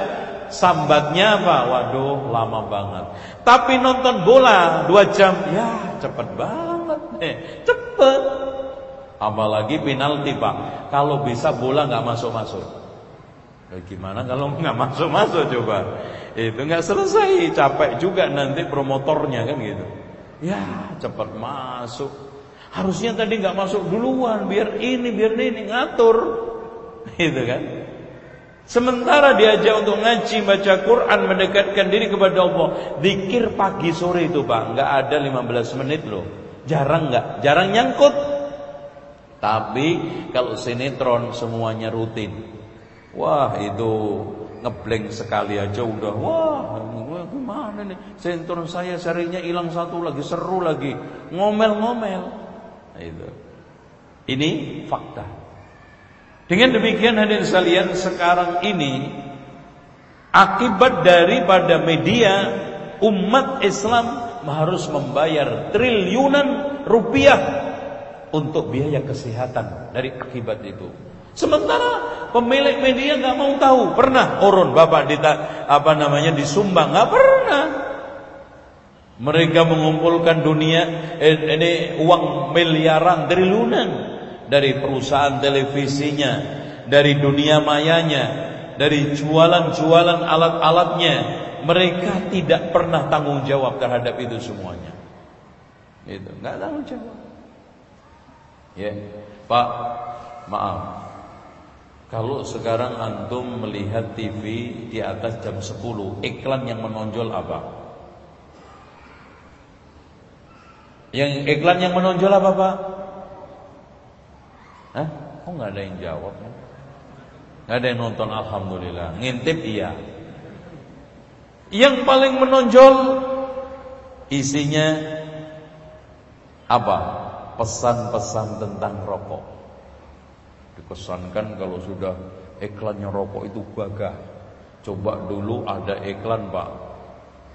sambatnya apa? Waduh, lama banget. Tapi nonton bola dua jam, ya cepet banget eh, cepet. Apalagi penalti pak. Kalau bisa bola nggak masuk masuk. Ya, gimana kalau nggak masuk masuk coba? Itu nggak selesai, capek juga nanti promotornya kan gitu. Ya cepat masuk. Harusnya tadi nggak masuk duluan, biar ini, biar ini ngatur, itu kan? Sementara diajak untuk ngaji, baca Quran, mendekatkan diri kepada Allah. Dikir pagi sore itu pak, nggak ada 15 menit loh. Jarang nggak? Jarang nyangkut. Tapi kalau sinetron semuanya rutin. Wah itu ngebleng sekali aja udah. Wah gimana nih? Sinetron saya serinya hilang satu lagi seru lagi. Ngomel-ngomel. Itu. Ini fakta. Dengan demikian hadirin sekalian sekarang ini akibat daripada media umat Islam harus membayar triliunan rupiah untuk biaya kesehatan dari akibat itu. Sementara pemilik media nggak mau tahu. Pernah orang bapak dita, apa namanya disumbang nggak pernah. Mereka mengumpulkan dunia eh, ini uang miliaran triliunan dari perusahaan televisinya, dari dunia mayanya, dari jualan-jualan alat-alatnya, mereka tidak pernah tanggung jawab terhadap itu semuanya. Itu nggak tanggung jawab. Ya, Pak, maaf. Kalau sekarang antum melihat TV di atas jam 10, iklan yang menonjol apa? Yang iklan yang menonjol apa, Pak? Hah? Kok nggak ada yang jawab? Nggak ada yang nonton, alhamdulillah. Ngintip iya. Yang paling menonjol isinya apa? Pesan-pesan tentang rokok. Dikesankan kalau sudah iklannya rokok itu gagah. Coba dulu ada iklan Pak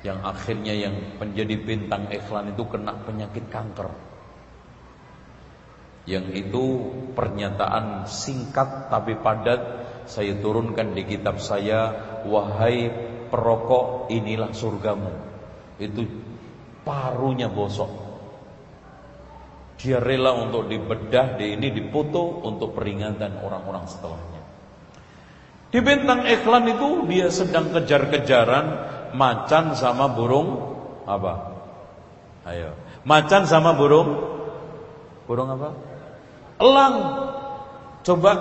yang akhirnya yang menjadi bintang iklan itu kena penyakit kanker. Yang itu pernyataan singkat tapi padat saya turunkan di kitab saya wahai perokok inilah surgamu. Itu parunya bosok. Dia rela untuk dibedah, di ini dipoto untuk peringatan orang-orang setelahnya. Di bintang iklan itu dia sedang kejar-kejaran macan sama burung apa? Ayo. Macan sama burung burung apa? Elang. Coba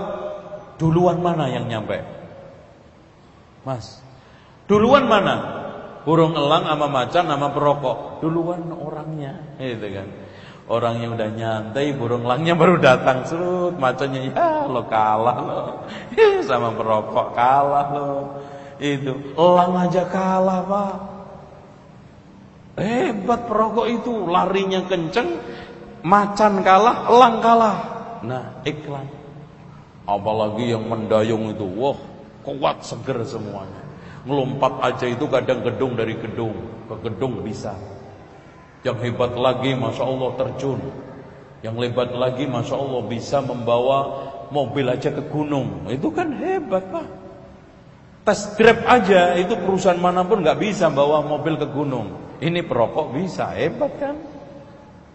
duluan mana yang nyampe? Mas. Duluan mana? Burung elang sama macan sama perokok. Duluan orangnya, itu kan. Orang yang udah nyantai burung langnya baru datang. Serut macannya ya lo kalah lo. Sama perokok kalah lo. Itu Elang aja kalah pak. Hebat perokok itu. Larinya kenceng Macan kalah Elang kalah. Nah iklan. Apalagi yang mendayung itu. Wah kuat seger semuanya. Ngelompat aja itu kadang gedung dari gedung. Ke gedung bisa yang hebat lagi Masya Allah terjun. Yang hebat lagi Masya Allah bisa membawa mobil aja ke gunung. Itu kan hebat Pak. Tes grab aja itu perusahaan mana pun nggak bisa bawa mobil ke gunung. Ini perokok bisa hebat kan?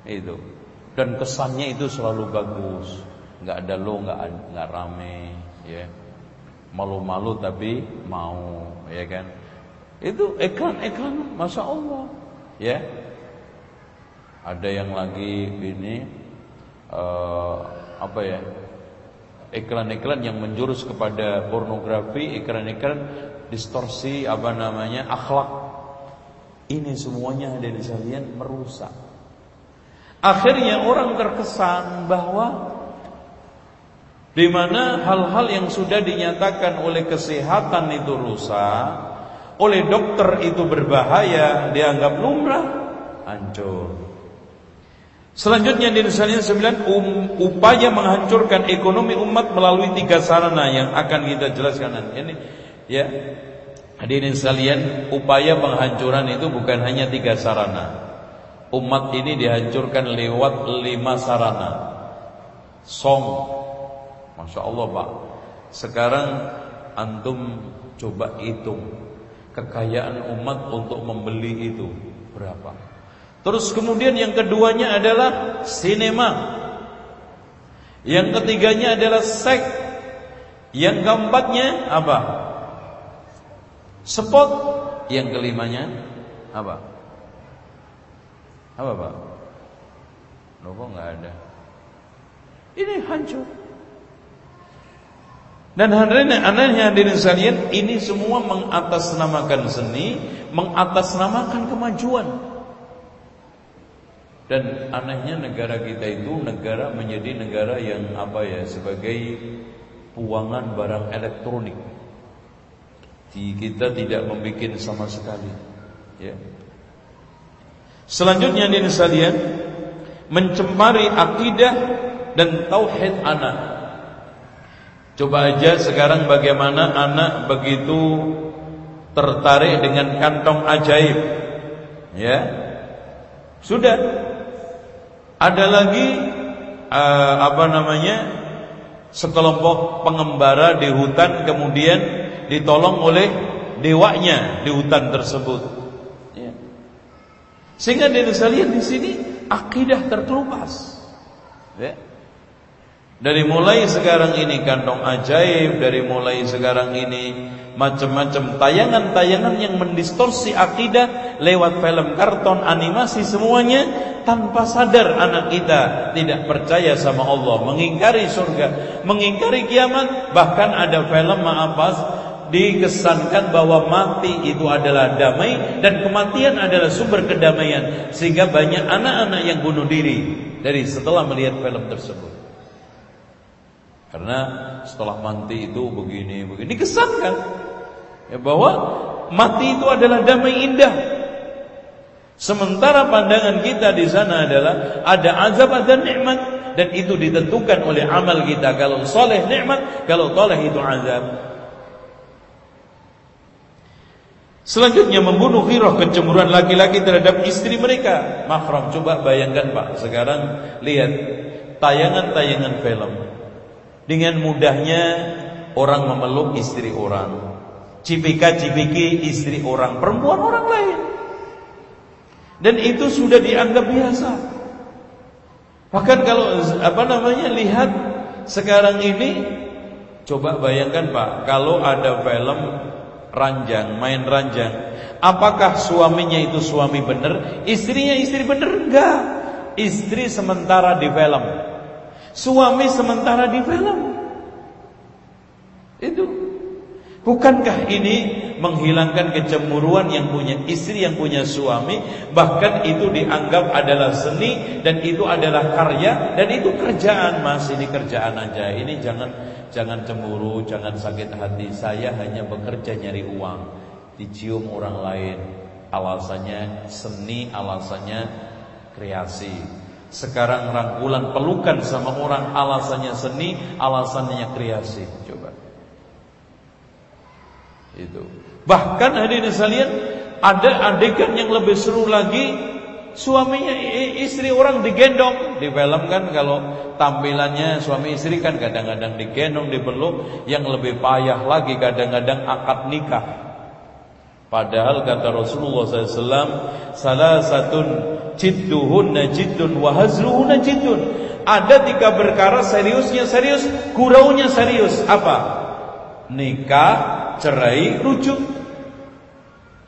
Itu. Dan kesannya itu selalu bagus. Nggak ada lo nggak nggak rame ya. Malu-malu tapi mau ya kan? Itu iklan-iklan masya Allah ya ada yang lagi ini uh, apa ya iklan-iklan yang menjurus kepada pornografi, iklan-iklan distorsi apa namanya akhlak. Ini semuanya dari sekalian merusak. Akhirnya orang terkesan bahwa di mana hal-hal yang sudah dinyatakan oleh kesehatan itu rusak, oleh dokter itu berbahaya, dianggap lumrah, hancur. Selanjutnya di Nusalin 9 um, upaya menghancurkan ekonomi umat melalui tiga sarana yang akan kita jelaskan nanti. Ini ya. Hadirin sekalian, upaya penghancuran itu bukan hanya tiga sarana. Umat ini dihancurkan lewat lima sarana. Song, masya Allah pak. Sekarang antum coba hitung kekayaan umat untuk membeli itu berapa? Terus kemudian yang keduanya adalah sinema. Yang ketiganya adalah seks. Yang keempatnya apa? Spot. Yang kelimanya apa? Apa Pak? Kok nggak ada? Ini hancur. Dan hadirin anehnya hadirin sekalian, ini semua mengatasnamakan seni, mengatasnamakan kemajuan. Dan anehnya negara kita itu negara menjadi negara yang apa ya sebagai puangan barang elektronik. Di kita tidak membuat sama sekali. Ya. Selanjutnya di sekalian mencemari akidah dan tauhid anak. Coba aja sekarang bagaimana anak begitu tertarik dengan kantong ajaib. Ya. Sudah ada lagi uh, apa namanya? Sekelompok pengembara di hutan kemudian ditolong oleh dewanya di hutan tersebut. Ya. Sehingga dari sekalian di sini akidah terkelupas. Ya. Dari mulai sekarang ini kantong ajaib, dari mulai sekarang ini macam-macam tayangan-tayangan yang mendistorsi akidah lewat film karton, animasi semuanya tanpa sadar anak kita tidak percaya sama Allah, mengingkari surga, mengingkari kiamat, bahkan ada film maaf dikesankan bahwa mati itu adalah damai dan kematian adalah sumber kedamaian. Sehingga banyak anak-anak yang bunuh diri dari setelah melihat film tersebut. Karena setelah mati itu begini begini dikesankan ya, bahwa mati itu adalah damai indah. Sementara pandangan kita di sana adalah ada azab dan nikmat dan itu ditentukan oleh amal kita. Kalau soleh nikmat, kalau toleh itu azab. Selanjutnya membunuh hirah kecemburuan laki-laki terhadap istri mereka. Mahram, coba bayangkan Pak. Sekarang lihat tayangan-tayangan film. Dengan mudahnya orang memeluk istri orang cipika-cipiki istri orang, perempuan orang lain. Dan itu sudah dianggap biasa. Bahkan kalau apa namanya lihat sekarang ini coba bayangkan Pak, kalau ada film ranjang, main ranjang, apakah suaminya itu suami benar, istrinya istri benar enggak? Istri sementara di film. Suami sementara di film. Itu. Bukankah ini menghilangkan kecemburuan yang punya istri yang punya suami? Bahkan itu dianggap adalah seni dan itu adalah karya dan itu kerjaan. Mas ini kerjaan aja. Ini jangan jangan cemburu jangan sakit hati. Saya hanya bekerja nyari uang. Dicium orang lain. Alasannya seni alasannya kreasi sekarang rangkulan pelukan sama orang alasannya seni alasannya kreasi. Itu. Bahkan hadirin sekalian, ada adegan yang lebih seru lagi. Suaminya istri orang digendong. Di film kan kalau tampilannya suami istri kan kadang-kadang digendong dibeluk. Yang lebih payah lagi kadang-kadang akad nikah. Padahal kata Rasulullah SAW salah satu jidduhunna jiddun wa hazluhunna jiddun ada tiga perkara seriusnya serius guraunya serius apa nikah cerai, rujuk.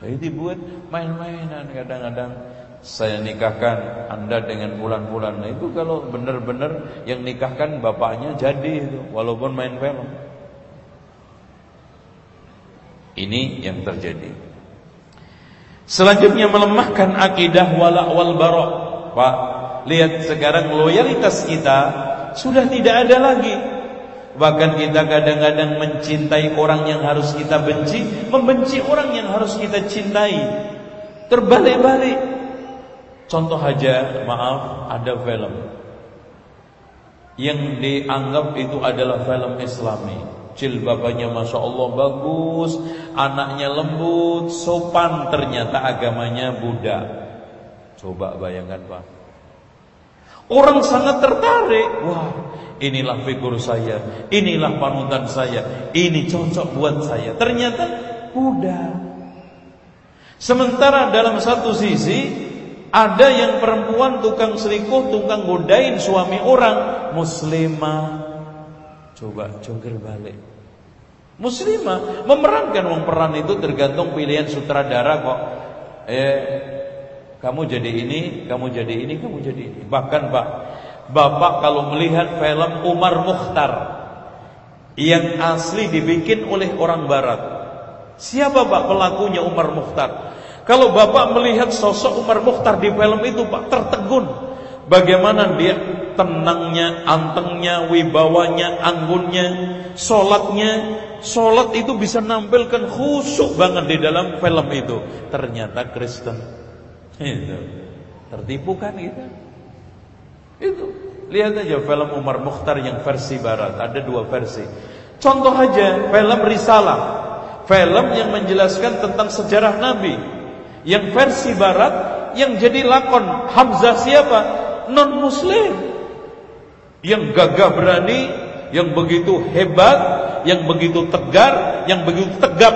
Jadi dibuat main-mainan kadang-kadang saya nikahkan Anda dengan bulan-bulan. Nah, itu kalau benar-benar yang nikahkan bapaknya jadi itu walaupun main film. Ini yang terjadi. Selanjutnya melemahkan akidah wala wal barok. Pak, lihat sekarang loyalitas kita sudah tidak ada lagi. Bahkan kita kadang-kadang mencintai orang yang harus kita benci, membenci orang yang harus kita cintai. Terbalik-balik. Contoh aja, maaf, ada film yang dianggap itu adalah film Islami. Jilbabannya masya Allah bagus, anaknya lembut, sopan, ternyata agamanya Buddha. Coba bayangkan Pak. Orang sangat tertarik. Wah, inilah figur saya, inilah panutan saya, ini cocok buat saya. Ternyata udah. Sementara dalam satu sisi ada yang perempuan tukang selingkuh, tukang godain suami orang, muslimah. Coba jongkir balik. Muslimah memerankan uang peran itu tergantung pilihan sutradara kok. Eh kamu jadi ini, kamu jadi ini, kamu jadi ini. Bahkan Pak, Bapak kalau melihat film Umar Mukhtar yang asli dibikin oleh orang barat. Siapa Pak pelakunya Umar Mukhtar? Kalau Bapak melihat sosok Umar Mukhtar di film itu Pak tertegun. Bagaimana dia tenangnya, antengnya, wibawanya, anggunnya, solatnya, solat itu bisa nampilkan khusyuk banget di dalam film itu. Ternyata Kristen. Itu. Tertipu kan kita? Itu. Lihat aja film Umar Mukhtar yang versi barat, ada dua versi. Contoh aja film Risalah. Film yang menjelaskan tentang sejarah Nabi. Yang versi barat yang jadi lakon Hamzah siapa? Non muslim. Yang gagah berani, yang begitu hebat, yang begitu tegar, yang begitu tegap.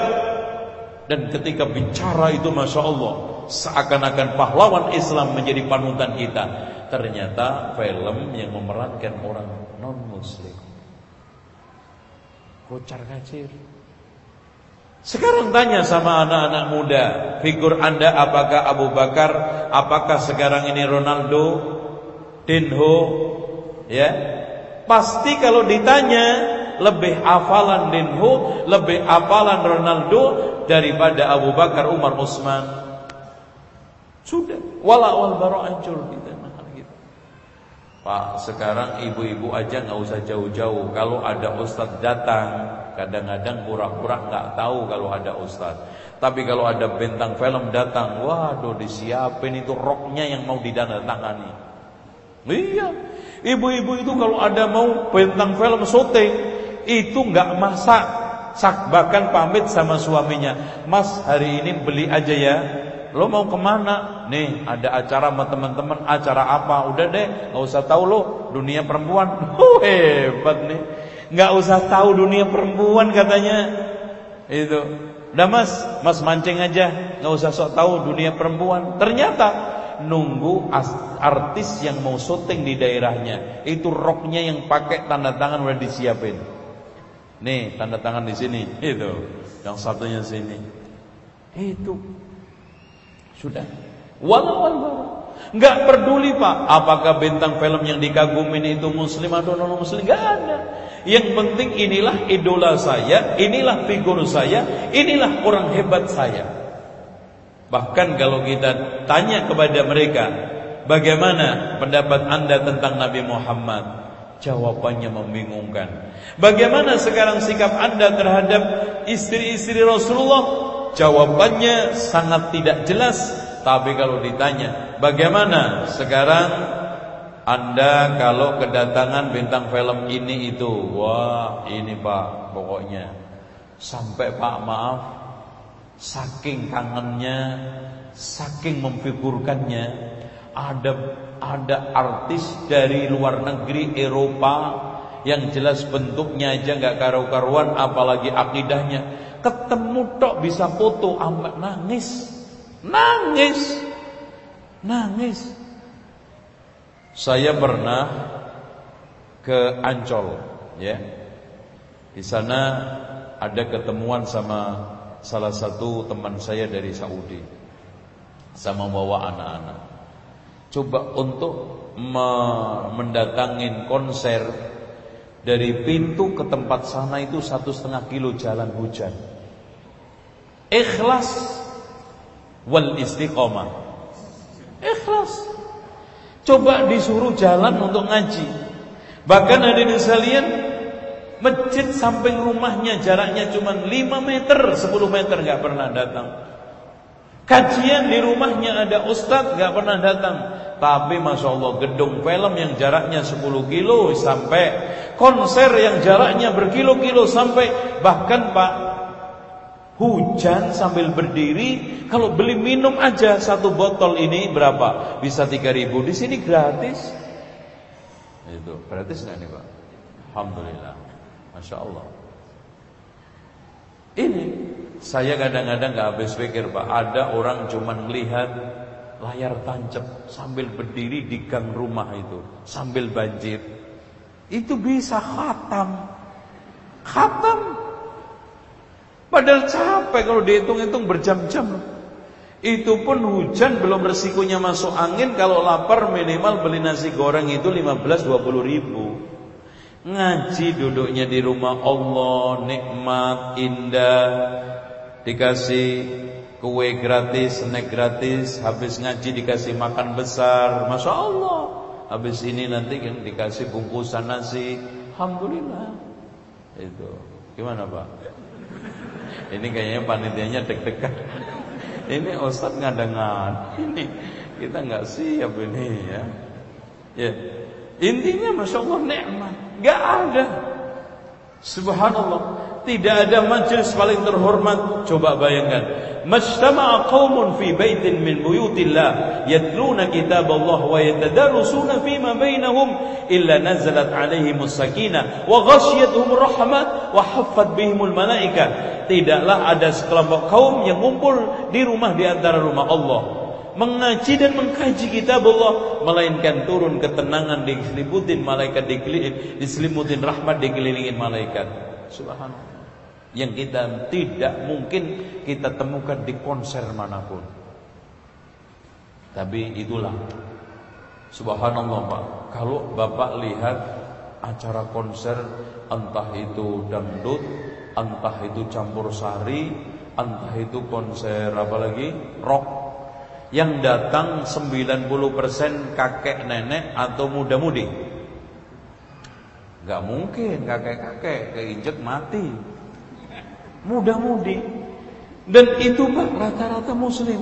Dan ketika bicara itu Masya Allah seakan-akan pahlawan Islam menjadi panutan kita. Ternyata film yang memerankan orang non muslim. Kocar kacir. Sekarang tanya sama anak-anak muda, figur Anda apakah Abu Bakar, apakah sekarang ini Ronaldo, Dinho, ya? Pasti kalau ditanya lebih hafalan Dinho, lebih hafalan Ronaldo daripada Abu Bakar, Umar, Utsman. Sudah, wala wal baro hancur kita mahal gitu. Pak, sekarang ibu-ibu aja nggak usah jauh-jauh. Kalau ada ustadz datang, kadang-kadang pura-pura nggak tahu kalau ada ustadz. Tapi kalau ada bintang film datang, waduh disiapin itu roknya yang mau didandatangani. Iya, ibu-ibu itu kalau ada mau bintang film syuting, itu nggak masak, bahkan pamit sama suaminya, Mas hari ini beli aja ya. Lo mau ke mana? Nih ada acara sama teman-teman. Acara apa? Udah deh Gak usah tahu lo Dunia perempuan. Oh, Hebat nih. Gak usah tahu dunia perempuan katanya. Itu. Udah mas Mas mancing aja. Gak usah sok tahu dunia perempuan. Ternyata nunggu artis yang mau syuting di daerahnya. Itu roknya yang pakai tanda tangan udah disiapin. Nih tanda tangan di sini, itu. Yang satunya sini. Itu sudah. Walau baru. Enggak peduli Pak, apakah bintang film yang dikagumin itu muslim atau non muslim, enggak ada. Yang penting inilah idola saya, inilah figur saya, inilah orang hebat saya. Bahkan kalau kita tanya kepada mereka, bagaimana pendapat Anda tentang Nabi Muhammad? Jawabannya membingungkan. Bagaimana sekarang sikap Anda terhadap istri-istri Rasulullah? Jawabannya sangat tidak jelas Tapi kalau ditanya Bagaimana sekarang Anda kalau kedatangan bintang film ini itu Wah ini pak pokoknya Sampai pak maaf Saking kangennya Saking memfigurkannya Ada ada artis dari luar negeri Eropa yang jelas bentuknya aja nggak karu-karuan apalagi akidahnya Ketemu tok bisa foto amat nangis. Nangis. Nangis. Saya pernah ke Ancol, ya. Di sana ada ketemuan sama salah satu teman saya dari Saudi. Sama bawa anak-anak. Coba untuk mendatangin konser dari pintu ke tempat sana itu satu setengah kilo jalan hujan. Ikhlas wal istiqomah. Ikhlas. Coba disuruh jalan untuk ngaji. Bahkan ada di sekalian masjid samping rumahnya jaraknya cuma 5 meter, 10 meter nggak pernah datang. Kajian di rumahnya ada ustadz nggak pernah datang. Tapi Masya Allah gedung film yang jaraknya 10 kilo sampai konser yang jaraknya berkilo-kilo sampai bahkan Pak hujan sambil berdiri kalau beli minum aja satu botol ini berapa? Bisa 3000 di sini gratis. Itu gratis nggak nih Pak? Alhamdulillah. Masya Allah. Ini saya kadang-kadang nggak habis pikir Pak, ada orang cuman melihat layar tancap sambil berdiri di gang rumah itu sambil banjir. Itu bisa khatam. Khatam. Padahal capek kalau dihitung-hitung berjam-jam. Itu pun hujan belum resikonya masuk angin. Kalau lapar minimal beli nasi goreng itu 15-20 ribu ngaji duduknya di rumah Allah nikmat indah dikasih kue gratis, snack gratis, habis ngaji dikasih makan besar, masya Allah. Habis ini nanti kan dikasih bungkusan nasi, alhamdulillah. Itu gimana pak? Ini kayaknya panitianya deg-degan. Ini Ustadz ngadangan. Ini kita nggak siap ini ya. Ya intinya masya Allah nikmat, nggak ada. Subhanallah, tidak ada majelis paling terhormat. Coba bayangkan, majtama'a qaumun fi baitin min buyutillah. Yatluna kitab Allah wa yatadarusuna fima bainahum illa nazalat alaihimus sakinah wa ghasyiyatuhum rahmat wa haffat bihimul malaika tidaklah ada sekelompok kaum yang ngumpul di rumah di antara rumah Allah mengaji dan mengkaji kitab Allah melainkan turun ketenangan diselimutin malaikat diselimutin rahmat dikelilingin malaikat. Subhanallah. Yang kita tidak mungkin kita temukan di konser mana pun. Tapi itulah. Subhanallah Pak. Kalau Bapak lihat acara konser Entah itu dangdut Entah itu campur sari Entah itu konser apa lagi Rock Yang datang 90% kakek nenek atau muda-mudi Gak mungkin kakek-kakek keinjek mati muda-mudi dan itu Pak rata-rata muslim.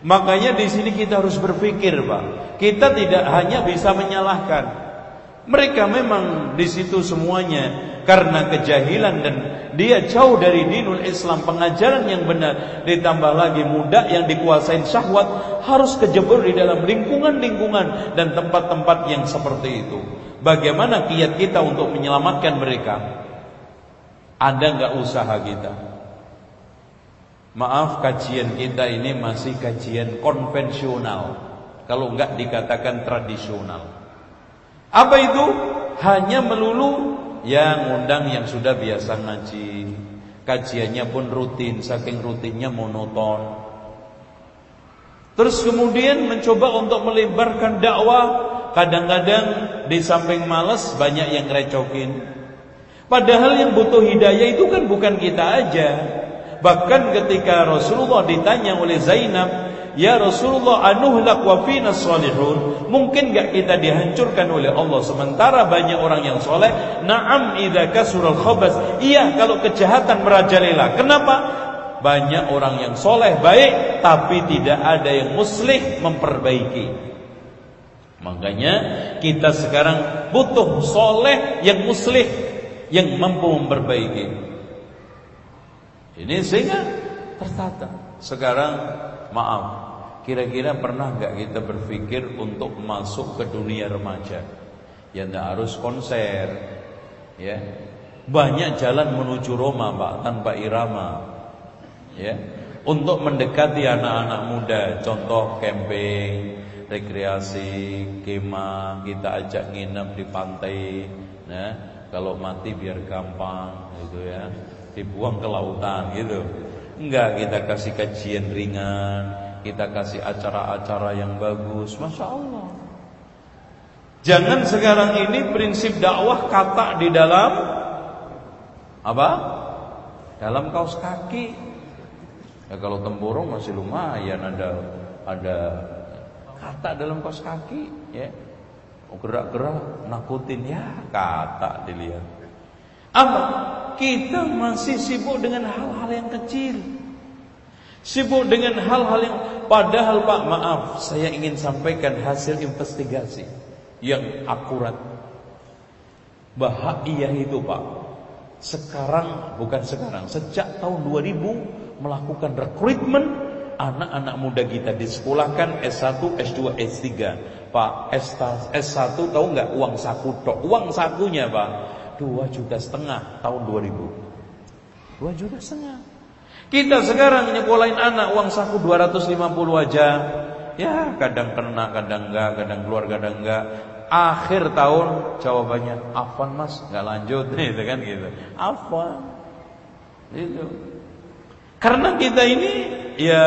Makanya di sini kita harus berpikir, Pak. Kita tidak hanya bisa menyalahkan. Mereka memang di situ semuanya karena kejahilan dan dia jauh dari dinul Islam, pengajaran yang benar, ditambah lagi muda yang dikuasain syahwat harus kejebur di dalam lingkungan-lingkungan dan tempat-tempat yang seperti itu. Bagaimana kiat kita untuk menyelamatkan mereka? Ada nggak usaha kita? Maaf kajian kita ini masih kajian konvensional Kalau enggak dikatakan tradisional. Apa itu? Hanya melulu yang undang yang sudah biasa ngaji. Kajiannya pun rutin, saking rutinnya monoton. Terus kemudian mencoba untuk melebarkan dakwah, kadang-kadang di samping malas banyak yang recokin. Padahal yang butuh hidayah itu kan bukan kita aja. Bahkan ketika Rasulullah ditanya oleh Zainab, "Ya Rasulullah, anuhlak wa fina salihun?" Mungkin enggak kita dihancurkan oleh Allah sementara banyak orang yang soleh? Naam idza kasural khabas. Iya, kalau kejahatan merajalela. Kenapa? Banyak orang yang soleh baik tapi tidak ada yang muslih memperbaiki. Makanya kita sekarang butuh soleh yang muslih yang mampu memperbaiki. Ini sehingga tertata. Sekarang maaf, kira-kira pernah nggak kita berpikir untuk masuk ke dunia remaja? Ya tidak harus konser, ya. Banyak jalan menuju Roma, Pak, tanpa irama. Ya. Untuk mendekati anak-anak muda, contoh camping, rekreasi, kemah, kita ajak nginep di pantai, nah, kalau mati biar gampang gitu ya dibuang ke lautan gitu. Enggak kita kasih kajian ringan, kita kasih acara-acara yang bagus, masya Allah. Jangan sekarang ini prinsip dakwah kata di dalam apa? Dalam kaos kaki. Ya kalau tempurung masih lumayan ada ada kata dalam kaos kaki, ya. Gerak-gerak nakutin ya kata dilihat. Apa? Kita masih sibuk dengan hal-hal yang kecil. Sibuk dengan hal-hal yang padahal Pak maaf, saya ingin sampaikan hasil investigasi yang akurat. Bahagia itu Pak. Sekarang bukan sekarang, sejak tahun 2000 melakukan rekrutmen anak-anak muda kita disekolahkan S1, S2, S3. Pak, S1 tahu nggak uang saku tok? Uang sakunya Pak dua juta setengah tahun 2000 dua juta setengah. Kita sekarang nyekolahin anak uang saku 250 aja. Ya kadang kena kadang enggak kadang keluar kadang enggak. Akhir tahun jawabannya afan mas nggak lanjut. Gitu kan gitu. Afan itu karena kita ini ya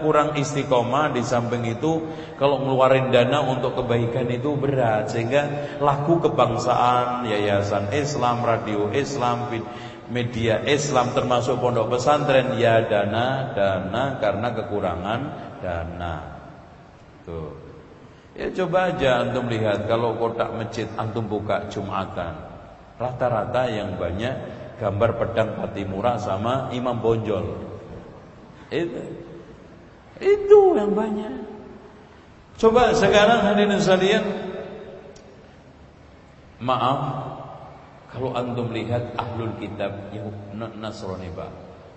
kurang istiqomah di samping itu kalau ngeluarin dana untuk kebaikan itu berat. Sehingga laku kebangsaan yayasan Islam radio Islam media Islam termasuk pondok pesantren ya dana dana karena kekurangan dana. Tuh. Ya coba aja antum lihat kalau kotak masjid antum buka jumatan rata-rata yang banyak gambar pedang Patimura sama Imam Bonjol itu. Itu yang banyak. Coba sekarang hadirin sekalian. Maaf Kalau antum lihat ahlul kitab yang Nasrani Pak.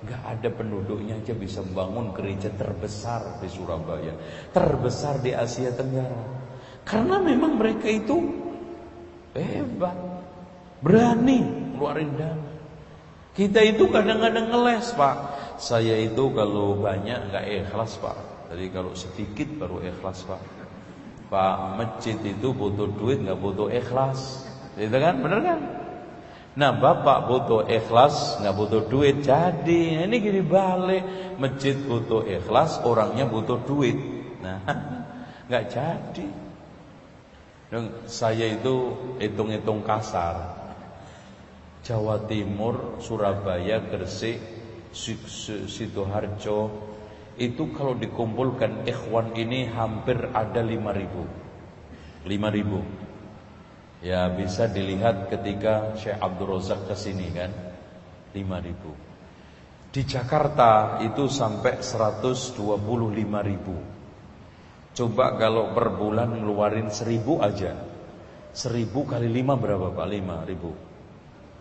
Gak ada penduduknya aja bisa membangun gereja terbesar di Surabaya Terbesar di Asia Tenggara. Karena memang mereka itu Hebat Berani keluarin dana. Kita itu kadang-kadang ngeles Pak saya itu kalau banyak nggak ikhlas pak. Jadi kalau sedikit baru ikhlas pak. Pak masjid itu butuh duit nggak butuh ikhlas, itu kan, benar kan? Nah bapak butuh ikhlas nggak butuh duit jadi ini gini balik masjid butuh ikhlas orangnya butuh duit. Nah nggak jadi. Dan saya itu hitung-hitung kasar. Jawa Timur, Surabaya, Gresik, Sidoarjo itu kalau dikumpulkan ikhwan ini hampir ada 5000 5000 ya bisa dilihat ketika Syekh Abdul Razak ke sini kan 5000 di Jakarta itu sampai 125 ribu Coba kalau per bulan ngeluarin 1000 aja 1000 kali 5 berapa Pak? 5 ribu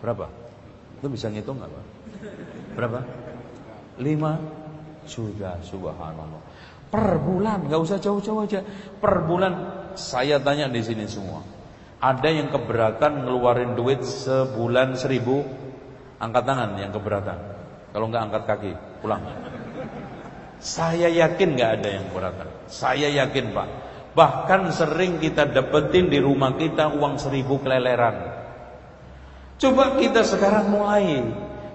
Berapa? Itu bisa ngitung gak Pak? Berapa? 5 juta subhanallah. Per bulan, nggak usah jauh-jauh aja. Per bulan saya tanya di sini semua. Ada yang keberatan ngeluarin duit sebulan seribu? Angkat tangan yang keberatan. Kalau nggak angkat kaki, pulang. Saya yakin nggak ada yang keberatan. Saya yakin Pak. Bahkan sering kita dapetin di rumah kita uang seribu keleleran. Coba kita sekarang mulai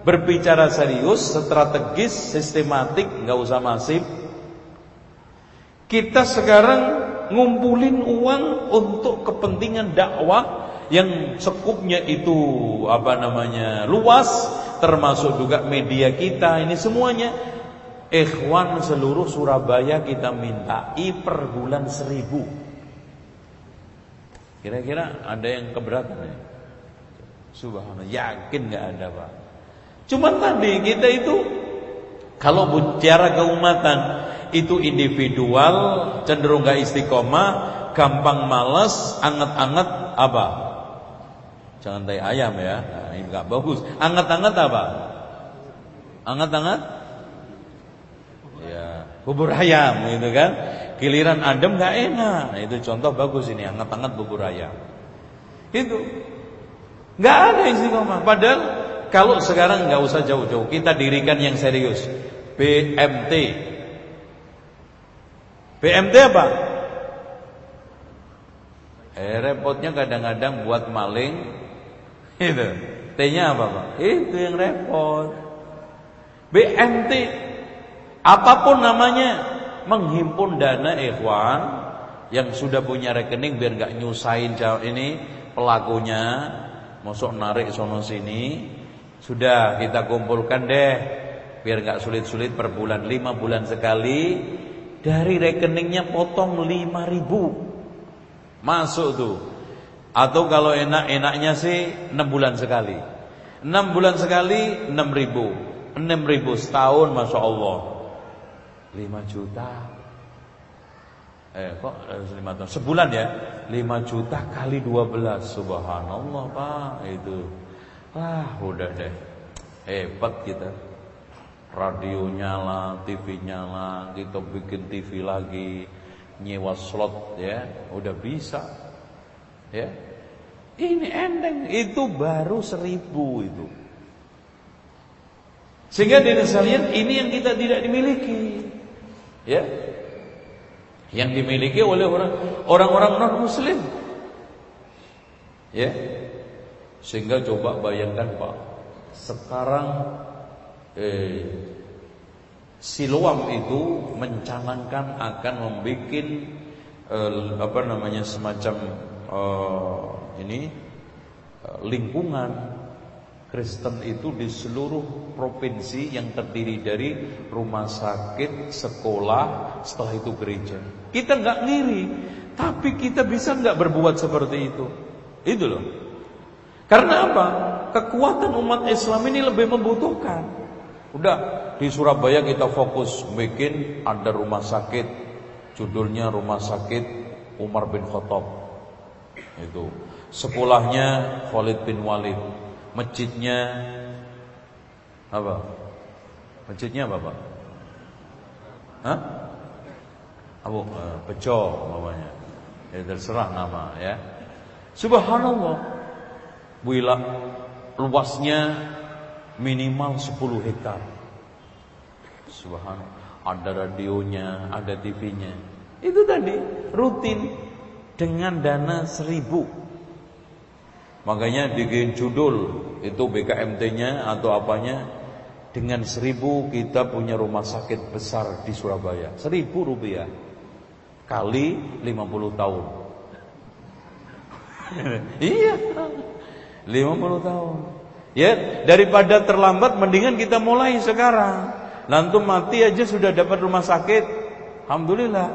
berbicara serius, strategis, sistematik, nggak usah masif. Kita sekarang ngumpulin uang untuk kepentingan dakwah yang sekupnya itu apa namanya luas, termasuk juga media kita ini semuanya Ikhwan seluruh Surabaya kita minta I per bulan seribu Kira-kira ada yang keberatan ya? Subhanallah Yakin gak ada pak Cuman tadi kita itu Kalau bicara keumatan Itu individual Cenderung gak istiqomah Gampang males Anget-anget apa? Jangan tai ayam ya. Nah, Ini gak bagus. Anget-anget apa? Anget-anget? Ya bubur ayam gitu kan? Giliran adem nggak enak. Nah, itu contoh bagus ini hangat-hangat bubur ayam. Itu nggak ada istiqomah. Padahal kalau sekarang nggak usah jauh-jauh kita dirikan yang serius. BMT BMT apa? Eh repotnya kadang-kadang buat maling. Itu. T-nya apa Pak? Itu yang repot. BMT Apa pun namanya menghimpun dana ikhwan yang sudah punya rekening biar nggak nyusahin ini pelakunya. Masuk narik sono sini sudah kita kumpulkan deh biar nggak sulit-sulit per bulan lima bulan sekali. Dari rekeningnya potong lima ribu. Masuk tuh. Atau kalau enak-enaknya sih enam bulan sekali. Enam bulan sekali enam ribu. Enam ribu setahun masya Allah. 5 juta. Eh kok 5 tahun? Sebulan ya? 5 juta kali 12 Subhanallah Pak. Itu Wah udah deh. Hebat kita. Radio nyala TV nyala Kita bikin TV lagi Nyewa slot ya. Udah bisa Ya. Ini endeng Itu baru seribu itu. Sehingga di sekalian ini yang kita tidak dimiliki ya. Yang dimiliki oleh orang orang-orang non muslim ya sehingga coba bayangkan Pak sekarang eh, Siloam itu mencanangkan akan membuat eh, apa namanya semacam eh, ini eh, lingkungan Kristen itu di seluruh provinsi yang terdiri dari rumah sakit, sekolah, setelah itu gereja. Kita nggak ngiri, tapi kita bisa nggak berbuat seperti itu? Itu loh. Karena apa? Kekuatan umat Islam ini lebih membutuhkan. Udah di Surabaya kita fokus bikin ada rumah sakit, judulnya Rumah Sakit Umar bin Khattab. Itu sekolahnya Khalid bin Walid Masjidnya apa? Masjidnya apa, Pak? Hah? Abu uh, Bejo namanya. Ya terserah nama ya. Subhanallah. Bila luasnya minimal 10 hektar. Subhanallah. Ada radionya, ada TV-nya. Itu tadi rutin. Dengan dana seribu. Makanya bikin judul itu BKMT-nya atau apanya. Dengan seribu kita punya rumah sakit besar di Surabaya. Seribu rupiah. Kali 50 tahun. Iya 50 tahun. Ya daripada terlambat mendingan kita mulai sekarang. Lantum mati aja sudah dapat rumah sakit. Alhamdulillah.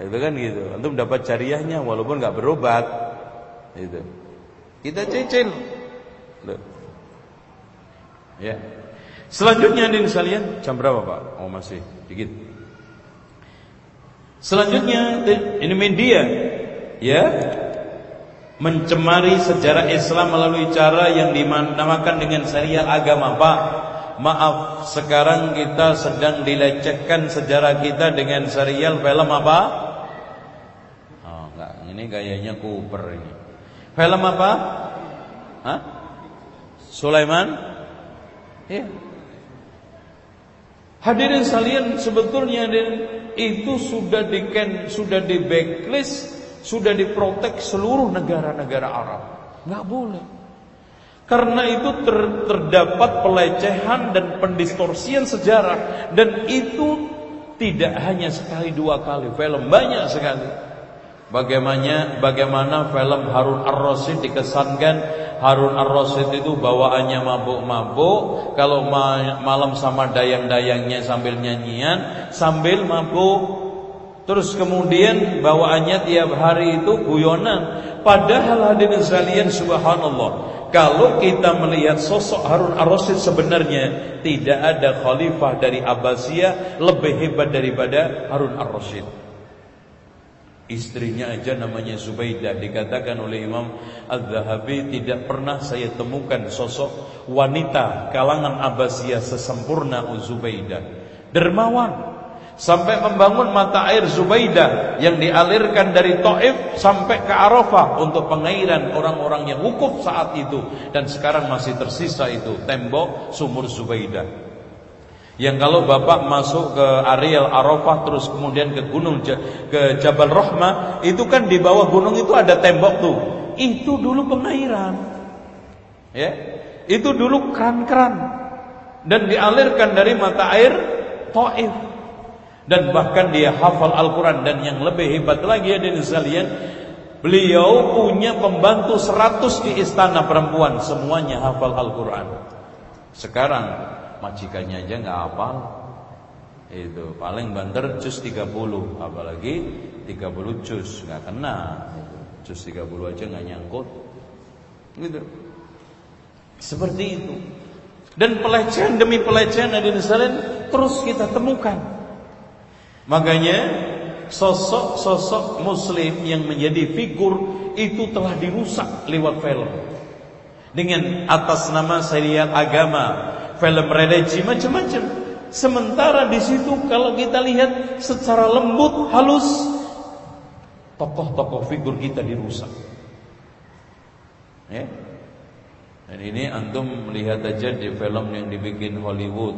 Itu kan gitu. Antum dapat jariahnya walaupun nggak berobat. Itu. Kita cicil. Ya. Selanjutnya ini sekalian, jam berapa Pak? Oh masih dikit. Selanjutnya ini media ya mencemari sejarah Islam melalui cara yang dinamakan dengan serial agama Pak. Maaf, sekarang kita sedang dilecehkan sejarah kita dengan serial film apa? Oh, enggak, ini gayanya Cooper ini. Film apa? Hah? Sulaiman? Ya. Hadirin sekalian sebetulnya itu sudah di sudah di backlist, sudah diprotek seluruh negara-negara Arab. Nggak boleh. Karena itu ter, terdapat pelecehan dan pendistorsian sejarah dan itu tidak hanya sekali dua kali film banyak sekali. Bagaimana bagaimana film Harun Ar-Rasyid dikesankan Harun Ar-Rasyid itu bawaannya mabuk-mabuk, kalau malam sama dayang-dayangnya sambil nyanyian, sambil mabuk. Terus kemudian bawaannya tiap hari itu guyonan. Padahal hadirin sekalian subhanallah, kalau kita melihat sosok Harun Ar-Rasyid sebenarnya tidak ada khalifah dari Abbasiyah lebih hebat daripada Harun Ar-Rasyid. Istrinya aja namanya Zubaidah Dikatakan oleh Imam Al-Zahabi Tidak pernah saya temukan sosok wanita Kalangan Abbasiyah sesempurna Zubaidah Dermawan Sampai membangun mata air Zubaidah Yang dialirkan dari Taif Sampai ke Arafah Untuk pengairan orang-orang yang wukuf saat itu Dan sekarang masih tersisa itu Tembok sumur Zubaidah yang kalau Bapak masuk ke areal Arafah terus kemudian ke gunung ke Jabal Rahmah, itu kan di bawah gunung itu ada tembok tuh. Itu dulu pengairan. Ya. Itu dulu keran-keran dan dialirkan dari mata air Taif. Dan bahkan dia hafal Al-Qur'an. Dan yang lebih hebat lagi ya di sekalian, beliau punya pembantu 100 di istana perempuan, semuanya hafal Al-Qur'an. Sekarang majikannya aja nggak hafal. Itu paling banter jus 30 apalagi 30 jus nggak kena. Jus 30 aja nggak nyangkut. Gitu. Seperti itu. Dan pelecehan demi pelecehan ada di terus kita temukan makanya sosok-sosok muslim yang menjadi figur itu telah dirusak lewat film dengan atas nama serial agama film religi macam-macam. Sementara di situ kalau kita lihat secara lembut, halus, tokoh-tokoh figur kita dirusak. Ya. Dan ini antum melihat aja di film yang dibikin Hollywood,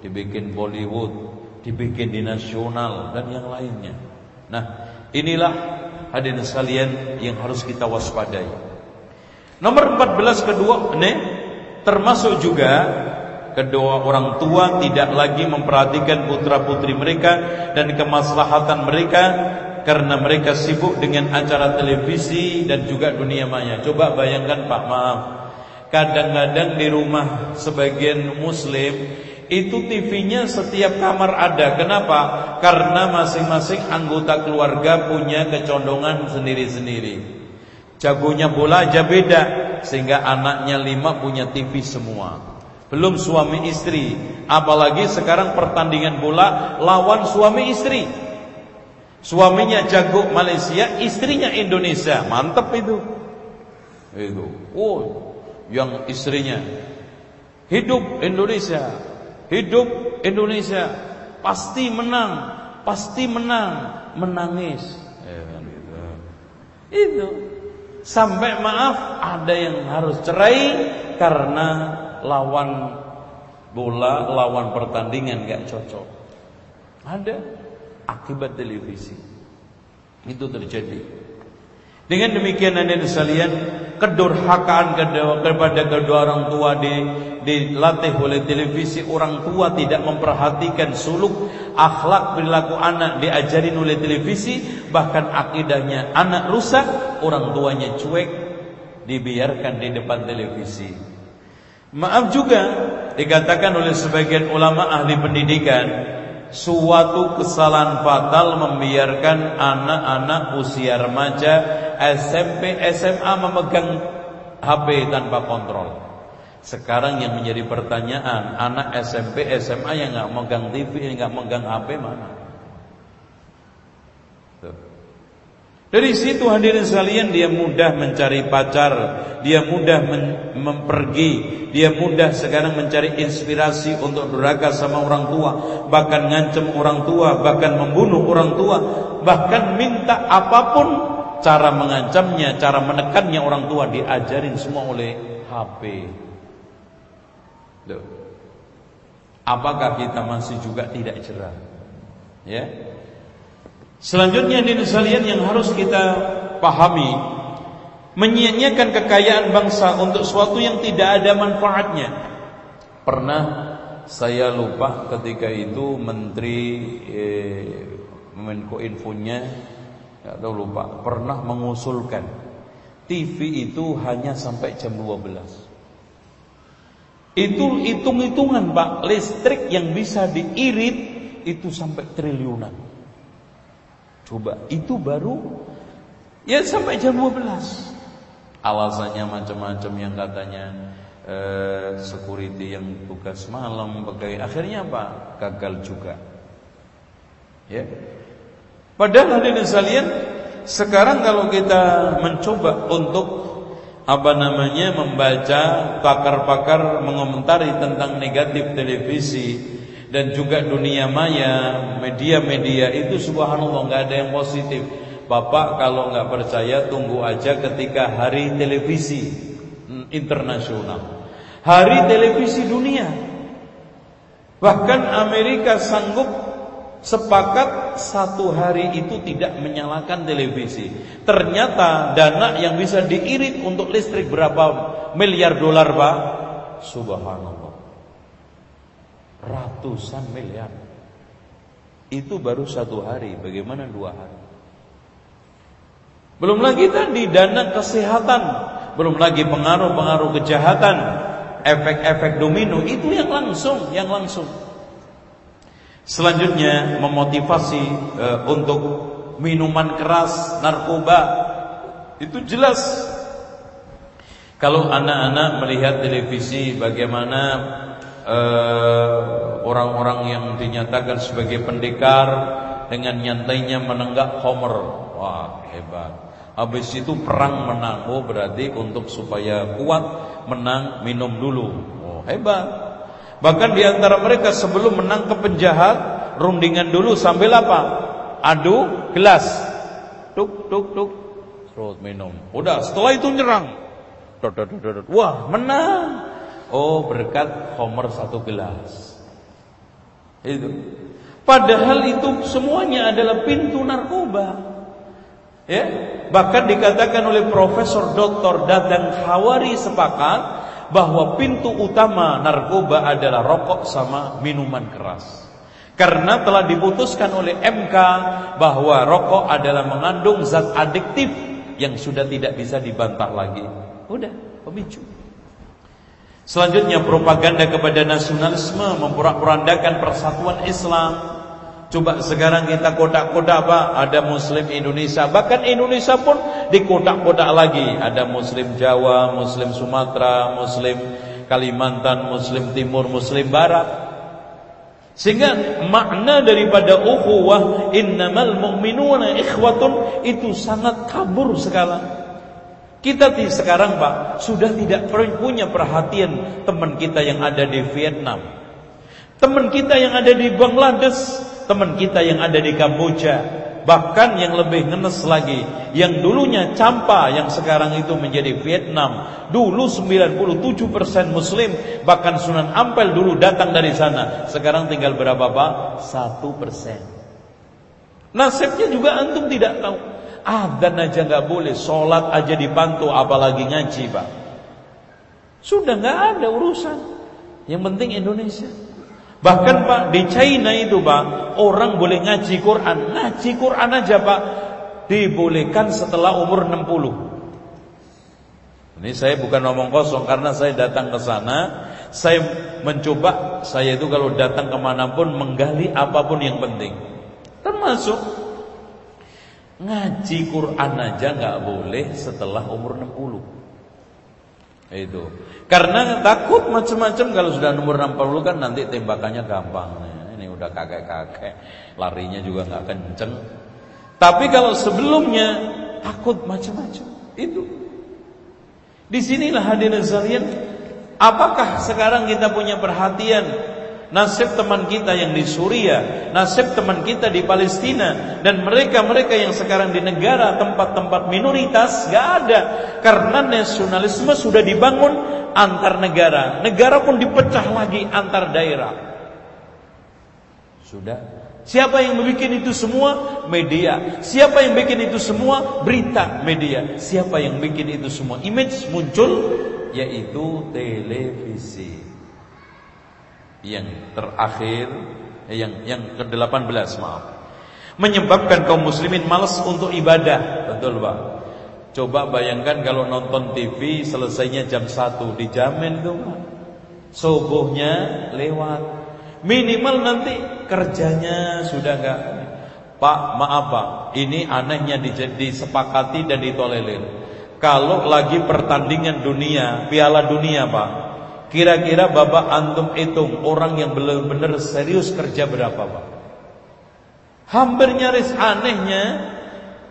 dibikin Bollywood, dibikin di nasional dan yang lainnya. Nah, inilah hadirin sekalian yang harus kita waspadai. Nomor 14 kedua, nih termasuk juga kedua orang tua tidak lagi memperhatikan putra-putri mereka dan kemaslahatan mereka karena mereka sibuk dengan acara televisi dan juga dunia maya. Coba bayangkan Pak, maaf. Kadang-kadang di rumah sebagian muslim itu TV-nya setiap kamar ada. Kenapa? Karena masing-masing anggota keluarga punya kecondongan sendiri-sendiri. Jagonya bola aja beda sehingga anaknya lima punya TV semua. Belum suami istri Apalagi sekarang pertandingan bola Lawan suami istri Suaminya jago Malaysia Istrinya Indonesia Mantap itu Itu Oh Yang istrinya Hidup Indonesia Hidup Indonesia Pasti menang Pasti menang Menangis ya, kan, gitu. Itu Sampai maaf Ada yang harus cerai Karena lawan bola, lawan pertandingan gak cocok. Ada akibat televisi. Itu terjadi. Dengan demikian anda sekalian kedurhakaan kepada kedua orang tua di, dilatih oleh televisi. Orang tua tidak memperhatikan suluk akhlak perilaku anak diajarin oleh televisi. Bahkan akidahnya anak rusak orang tuanya cuek dibiarkan di depan televisi. Maaf juga dikatakan oleh sebagian ulama ahli pendidikan suatu kesalahan fatal membiarkan anak-anak usia remaja SMP SMA memegang HP tanpa kontrol. Sekarang yang menjadi pertanyaan, anak SMP SMA yang nggak megang TV, nggak megang HP mana? Dari situ hadirin sekalian dia mudah mencari pacar, dia mudah mempergi, dia mudah sekarang mencari inspirasi untuk durhaka sama orang tua, bahkan ngancem orang tua, bahkan membunuh orang tua, bahkan minta apa pun cara mengancamnya, cara menekannya orang tua diajarin semua oleh HP. Duh. Apakah kita masih juga tidak cerah? Ya. Selanjutnya di sekalian yang harus kita pahami menyia-nyiakan kekayaan bangsa untuk sesuatu yang tidak ada manfaatnya. Pernah saya lupa ketika itu menteri eh, Menko Infonya Gak tahu lupa Pernah mengusulkan TV itu hanya sampai jam 12 Itu hitung-hitungan Pak Listrik yang bisa diirit Itu sampai triliunan Coba itu baru Ya sampai jam 12 Alasannya macam-macam yang katanya eh, Security yang tugas malam pegawai. Akhirnya apa? Gagal juga. Ya. Padahal hadirin sekalian, sekarang kalau kita mencoba untuk apa namanya membaca pakar-pakar mengomentari tentang negatif televisi dan juga dunia maya, media-media itu subhanallah nggak ada yang positif. Bapak kalau nggak percaya tunggu aja ketika hari televisi internasional. Hari televisi dunia. Bahkan Amerika sanggup sepakat satu hari itu tidak menyalakan televisi. Ternyata dana yang bisa diirit untuk listrik berapa miliar dolar, Pak? Subhanallah. Ratusan miliar. Itu baru satu hari, bagaimana dua hari? Belum lagi tadi dana kesehatan, belum lagi pengaruh-pengaruh kejahatan, efek-efek domino itu yang langsung, yang langsung. Selanjutnya memotivasi e, untuk minuman keras, narkoba. Itu jelas. Kalau anak-anak melihat televisi bagaimana e, orang-orang e, yang dinyatakan sebagai pendekar dengan nyantainya menenggak homer. Wah, hebat. Habis itu perang menang. Oh, berarti untuk supaya kuat menang minum dulu. Oh, hebat. Bahkan di antara mereka sebelum menangkap penjahat, rundingan dulu sambil apa? Adu gelas. Tuk tuk tuk. Terus minum. Udah, setelah itu nyerang. Wah, menang. Oh, berkat Homer satu gelas. Itu. Padahal itu semuanya adalah pintu narkoba. Ya, bahkan dikatakan oleh Profesor Dr. Dadang Hawari sepakat bahwa pintu utama narkoba adalah rokok sama minuman keras. Karena telah diputuskan oleh MK bahwa rokok adalah mengandung zat adiktif yang sudah tidak bisa dibantah lagi. Udah, pemicu. Selanjutnya propaganda kepada nasionalisme memporak-porandakan persatuan Islam Coba sekarang kita kodak-kodak apa? Ada Muslim Indonesia, bahkan Indonesia pun dikodak-kodak lagi. Ada Muslim Jawa, Muslim Sumatera, Muslim Kalimantan, Muslim Timur, Muslim Barat. Sehingga makna daripada ukhuwah innamal mu'minuna ikhwatun itu sangat kabur sekarang. Kita sekarang Pak sudah tidak punya perhatian teman kita yang ada di Vietnam. Teman kita yang ada di Bangladesh teman kita yang ada di Kamboja bahkan yang lebih ngenes lagi yang dulunya Campa yang sekarang itu menjadi Vietnam dulu 97% muslim bahkan Sunan Ampel dulu datang dari sana sekarang tinggal berapa Pak? 1% nasibnya juga antum tidak tahu adzan aja nggak boleh. Sholat aja dipantau apalagi ngaji Pak. Sudah nggak ada urusan. Yang penting Indonesia. Bahkan Pak di China itu Pak orang boleh ngaji Quran, ngaji Quran aja Pak dibolehkan setelah umur 60. Ini saya bukan ngomong kosong karena saya datang ke sana, saya mencoba saya itu kalau datang ke mana pun menggali apa pun yang penting, termasuk ngaji Quran aja nggak boleh setelah umur 60. Itu. Karena takut macam-macam kalau sudah nomor 60 kan nanti tembakannya gampang. Ini udah kakek-kakek, larinya juga nggak kenceng. Tapi kalau sebelumnya takut macam-macam. Itu. Di sinilah hadirin sekalian, apakah sekarang kita punya perhatian nasib teman kita yang di Suriah, nasib teman kita di Palestina dan mereka-mereka yang sekarang di negara tempat-tempat minoritas gak ada karena nasionalisme sudah dibangun antar negara. Negara pun dipecah lagi antar daerah. Sudah. Siapa yang membuat itu semua? Media. Siapa yang bikin itu semua? Berita media. Siapa yang bikin itu semua? Image muncul yaitu televisi. Yang terakhir yang yang ke-18 maaf. Menyebabkan kaum muslimin malas untuk ibadah. Betul, Pak. Coba bayangkan kalau nonton TV selesainya jam 1 dijamin tuh, Pak. Subuhnya lewat Minimal nanti kerjanya sudah enggak Pak maaf Pak Ini anehnya disepakati dan ditolerir Kalau lagi pertandingan dunia Piala dunia Pak Kira-kira Bapak Antum hitung Orang yang benar-benar serius kerja berapa Pak Hampir nyaris anehnya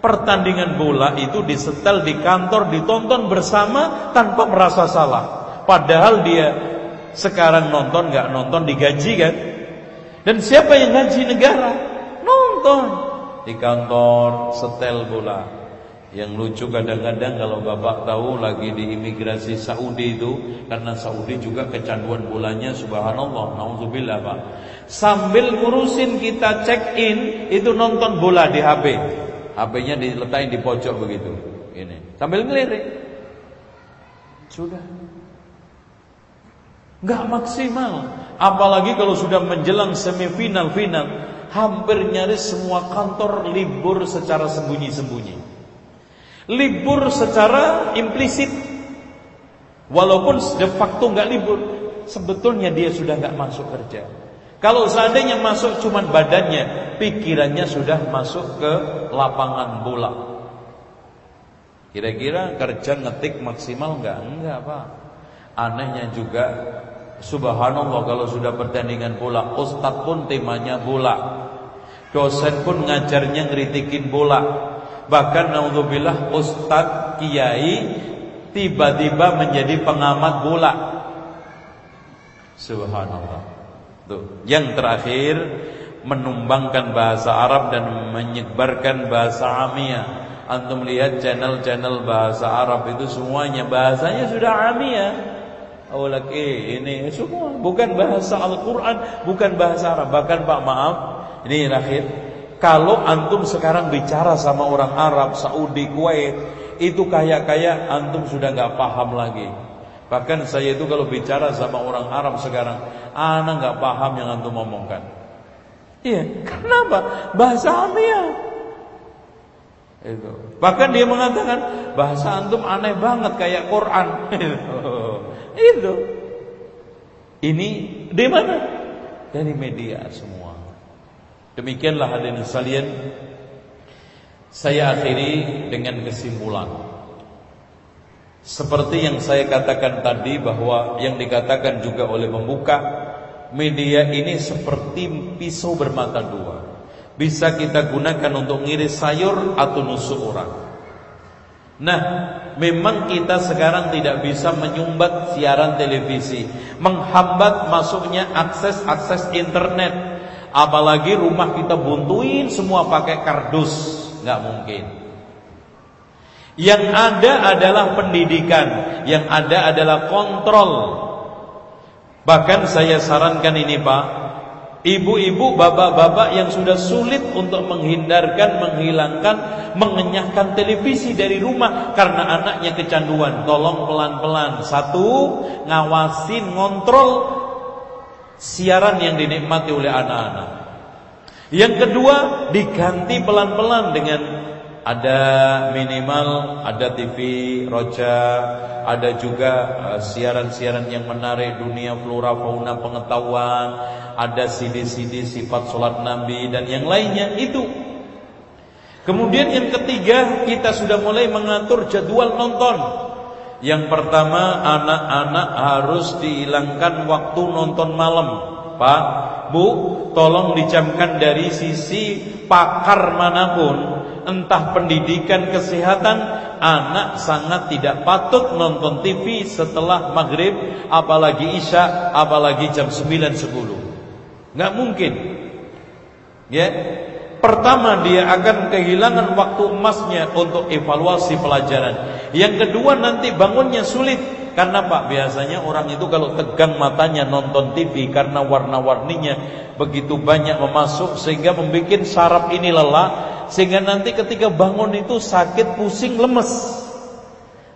Pertandingan bola itu disetel di kantor Ditonton bersama tanpa merasa salah Padahal dia sekarang nonton nggak nonton digaji kan? Dan siapa yang gaji negara? Nonton di kantor setel bola. Yang lucu kadang-kadang kalau Bapak tahu lagi di imigrasi Saudi itu karena Saudi juga kecanduan bolanya subhanallah nauzubillah Pak. Sambil ngurusin kita check in itu nonton bola di HP. HP-nya diletakkan di pojok begitu. Ini sambil ngelirik. Sudah Gak maksimal Apalagi kalau sudah menjelang semifinal final Hampir nyaris semua kantor libur secara sembunyi-sembunyi Libur secara implisit. Walaupun de facto gak libur Sebetulnya dia sudah gak masuk kerja. Kalau seandainya masuk cuma badannya Pikirannya sudah masuk ke lapangan bola. Kira-kira kerja ngetik maksimal enggak? Enggak pak. Anehnya juga Subhanallah kalau sudah pertandingan bola Ustadz pun temanya bola. Dosen pun ngajarnya ngeritikin bola Bahkan naudzubillah Ustadz Kiai Tiba-tiba menjadi pengamat bola Subhanallah Tuh. Yang terakhir Menumbangkan bahasa Arab dan menyebarkan bahasa Amiyah Antum lihat channel-channel bahasa Arab itu semuanya Bahasanya sudah Amiyah Awalak eh ini semua bukan bahasa Al-Qur'an, bukan bahasa Arab. Bahkan Pak maaf, ini terakhir. Kalau antum sekarang bicara sama orang Arab, Saudi, Kuwait, itu kayak-kayak antum sudah nggak paham lagi. Bahkan saya itu kalau bicara sama orang Arab sekarang, anak nggak paham yang antum omongkan. Iya, kenapa? Bahasa Amia. Itu. Bahkan dia mengatakan bahasa antum aneh banget kayak Quran. Itu. Ini di mana? Dari media semua. Demikianlah hadirin sekalian. Saya akhiri dengan kesimpulan. Seperti yang saya katakan tadi bahwa yang dikatakan juga oleh membuka media ini seperti pisau bermata dua. Bisa kita gunakan untuk ngiris sayur atau nusuk orang. Nah, memang kita sekarang tidak bisa menyumbat siaran televisi, menghambat masuknya akses-akses internet. Apalagi rumah kita buntuin semua pakai kardus, nggak mungkin. Yang ada adalah pendidikan, yang ada adalah kontrol. Bahkan saya sarankan ini Pak, Ibu-ibu, bapak-bapak yang sudah sulit untuk menghindarkan, menghilangkan, mengenyahkan televisi dari rumah karena anaknya kecanduan. Tolong pelan-pelan. Satu, ngawasin, ngontrol siaran yang dinikmati oleh anak-anak. Yang kedua, diganti pelan-pelan dengan ada minimal ada TV roja, ada juga eh, siaran-siaran yang menarik dunia flora fauna pengetahuan, ada CD-CD sifat sholat Nabi dan yang lainnya itu. Kemudian yang ketiga kita sudah mulai mengatur jadwal nonton. Yang pertama anak-anak harus dihilangkan waktu nonton malam. Pak, Bu, tolong dicamkan dari sisi pakar mana pun. Entah pendidikan kesehatan anak sangat tidak patut nonton TV setelah maghrib apalagi isya apalagi jam 9 10 nggak mungkin. Ya pertama dia akan kehilangan waktu emasnya untuk evaluasi pelajaran yang kedua nanti bangunnya sulit Karena Pak biasanya orang itu kalau tegang matanya nonton TV karena warna-warninya begitu banyak memasuk sehingga membuat saraf ini lelah sehingga nanti ketika bangun itu sakit, pusing, lemes.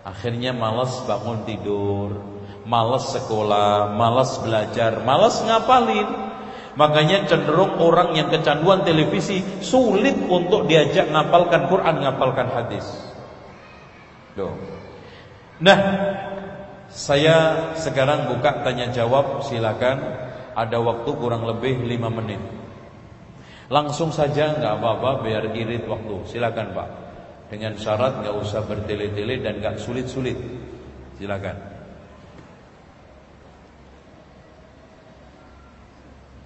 Akhirnya malas bangun tidur, malas sekolah, malas belajar, malas ngapalin. Makanya cenderung orang yang kecanduan televisi sulit untuk diajak ngapalkan Quran, ngapalkan hadis. Loh. Nah, saya sekarang buka tanya jawab, silakan. Ada waktu kurang lebih 5 menit. Langsung saja nggak apa-apa biar irit waktu. Silakan Pak. Dengan syarat nggak usah bertele-tele dan nggak sulit-sulit. Silakan.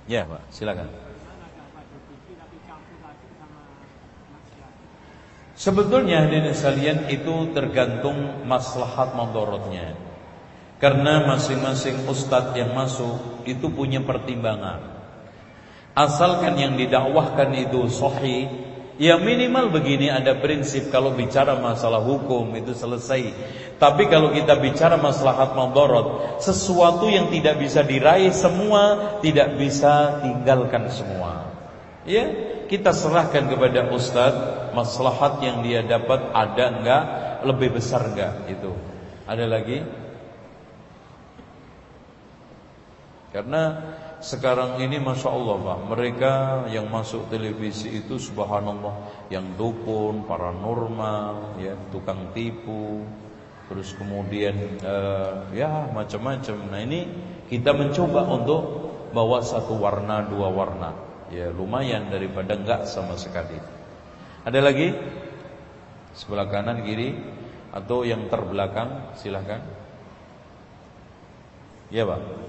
Ya Pak, silakan. Sebetulnya hadirin sekalian itu tergantung maslahat mandorotnya. Karena masing-masing ustadz yang masuk itu punya pertimbangan. Asalkan yang didakwahkan itu sahih, ya minimal begini ada prinsip kalau bicara masalah hukum itu selesai. Tapi kalau kita bicara maslahat mandorot, sesuatu yang tidak bisa diraih semua, tidak bisa tinggalkan semua. Ya, kita serahkan kepada ustadz maslahat yang dia dapat ada enggak, lebih besar enggak itu. Ada lagi? Karena sekarang ini Masya Allah Pak Mereka yang masuk televisi itu Subhanallah Yang dukun, paranormal ya, Tukang tipu. Terus kemudian uh, Ya macam-macam. Nah ini kita mencoba untuk Bawa satu warna, dua warna. Ya lumayan daripada enggak sama sekali. Ada lagi? Sebelah kanan, kiri Atau yang terbelakang Silahkan Ya Pak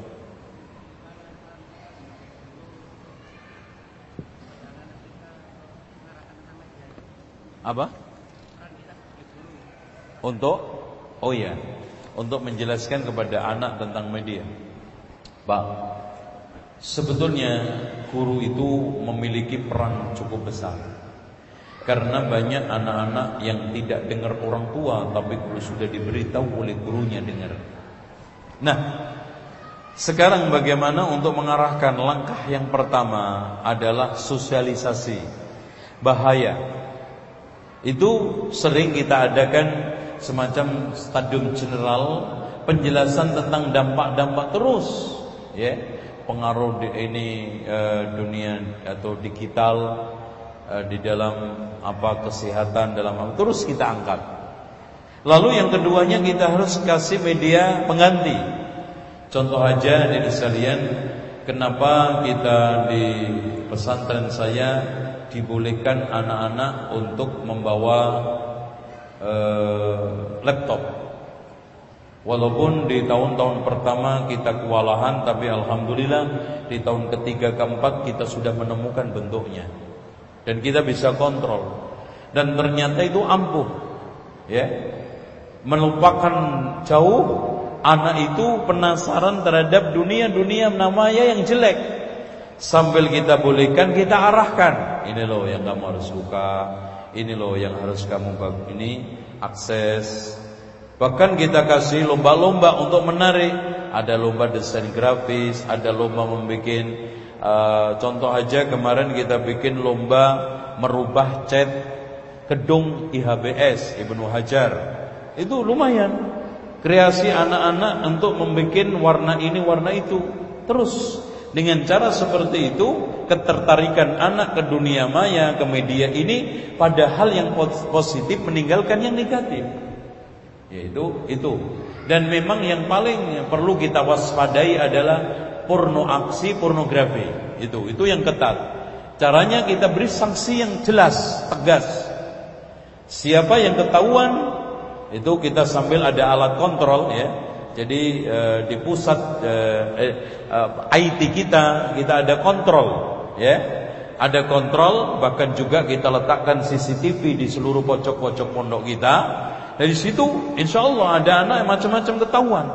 Apa? Untuk Oh iya Untuk menjelaskan kepada anak tentang media. Pak Sebetulnya guru itu memiliki peran cukup besar. Karena banyak anak-anak yang tidak dengar orang tua Tapi sudah diberitahu oleh gurunya dengar. Nah sekarang bagaimana untuk mengarahkan langkah yang pertama adalah sosialisasi Bahaya itu sering kita adakan semacam stadium general penjelasan tentang dampak-dampak terus ya pengaruh di ini e, dunia atau digital e, di dalam apa kesehatan dalam apa terus kita angkat. Lalu yang keduanya kita harus kasih media pengganti. Contoh aja di sekalian kenapa kita di pesantren saya dibolehkan anak-anak untuk membawa uh, laptop. Walaupun di tahun-tahun pertama kita kewalahan Tapi Alhamdulillah di tahun ketiga keempat kita sudah menemukan bentuknya. Dan kita bisa kontrol. Dan ternyata itu ampuh ya. Melupakan jauh Anak itu penasaran terhadap dunia-dunia namanya yang jelek Sambil kita bolehkan kita arahkan. Ini loh yang kamu harus buka Ini loh yang harus kamu ini akses. Bahkan kita kasih lomba-lomba untuk menarik. Ada lomba desain grafis Ada lomba membuat uh, Contoh aja kemarin kita bikin lomba Merubah cat Gedung IHBS Ibnu Hajar. Itu lumayan. Kreasi anak-anak untuk membuat warna ini warna itu. Terus dengan cara seperti itu, ketertarikan anak ke dunia maya, ke media ini pada hal yang positif meninggalkan yang negatif. Yaitu itu. Dan memang yang paling perlu kita waspadai adalah porno aksi pornografi. Itu itu yang ketat. Caranya kita beri sanksi yang jelas, tegas. Siapa yang ketahuan itu kita sambil ada alat kontrol ya jadi uh, di pusat uh, uh, IT kita kita ada kontrol, ya. Ada kontrol bahkan juga kita letakkan CCTV di seluruh pojok-pojok pondok kita. Dari situ insya Allah ada anak yang macam-macam ketahuan.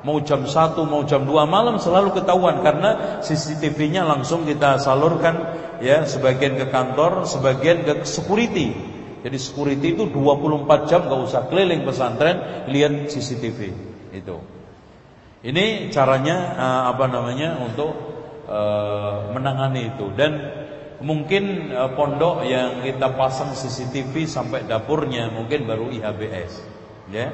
Mau jam 1, mau jam 2 malam selalu ketahuan karena CCTV-nya langsung kita salurkan ya sebagian ke kantor, sebagian ke security. Jadi security itu 24 jam gak usah keliling pesantren lihat CCTV. Itu. Ini caranya uh, apa namanya untuk uh, menangani itu dan mungkin uh, pondok yang kita pasang CCTV sampai dapurnya mungkin baru IHBS, ya.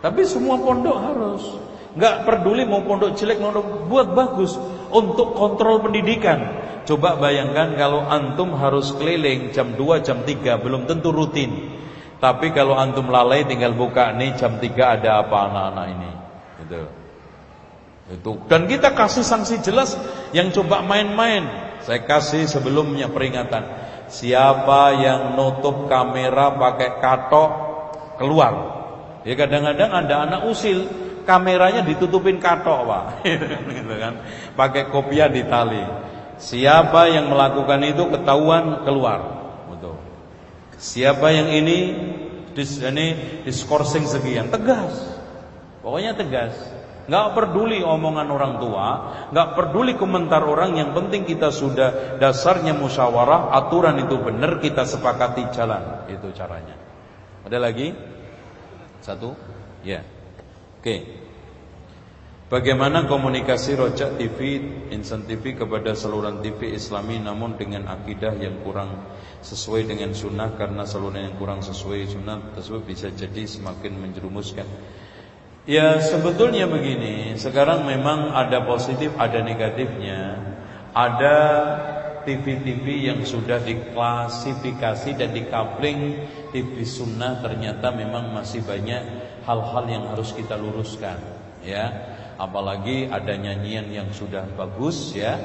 Tapi semua pondok harus nggak peduli mau pondok jelek mau buat bagus untuk kontrol pendidikan. Coba bayangkan kalau antum harus keliling jam 2 jam 3 belum tentu rutin. Tapi kalau antum lalai tinggal buka nih jam 3 ada apa anak-anak ini. Gitu. Itu. Dan kita kasih sanksi jelas yang coba main-main. Saya kasih sebelumnya peringatan. Siapa yang nutup kamera pakai katok keluar. Ya kadang-kadang ada anak usil kameranya ditutupin katok, Pak. gitu kan. Pakai kopiah di tali. Siapa yang melakukan itu ketahuan keluar. Siapa yang ini dis, ini diskorsing sekian, tegas. Pokoknya tegas. Nggak peduli omongan orang tua, nggak peduli komentar orang. Yang penting kita sudah dasarnya musyawarah, aturan itu benar kita sepakati jalan. Itu caranya. Ada lagi? Satu? Ya. Oke. Bagaimana komunikasi rojak TV, Insan TV kepada saluran TV Islami namun dengan akidah yang kurang sesuai dengan sunnah karena saluran yang kurang sesuai sunnah tersebut bisa jadi semakin menjerumuskan. Ya sebetulnya begini, sekarang memang ada positif, ada negatifnya. Ada TV-TV yang sudah diklasifikasi dan dikapling TV sunnah ternyata memang masih banyak hal-hal yang harus kita luruskan, ya. Apalagi ada nyanyian yang sudah bagus, ya,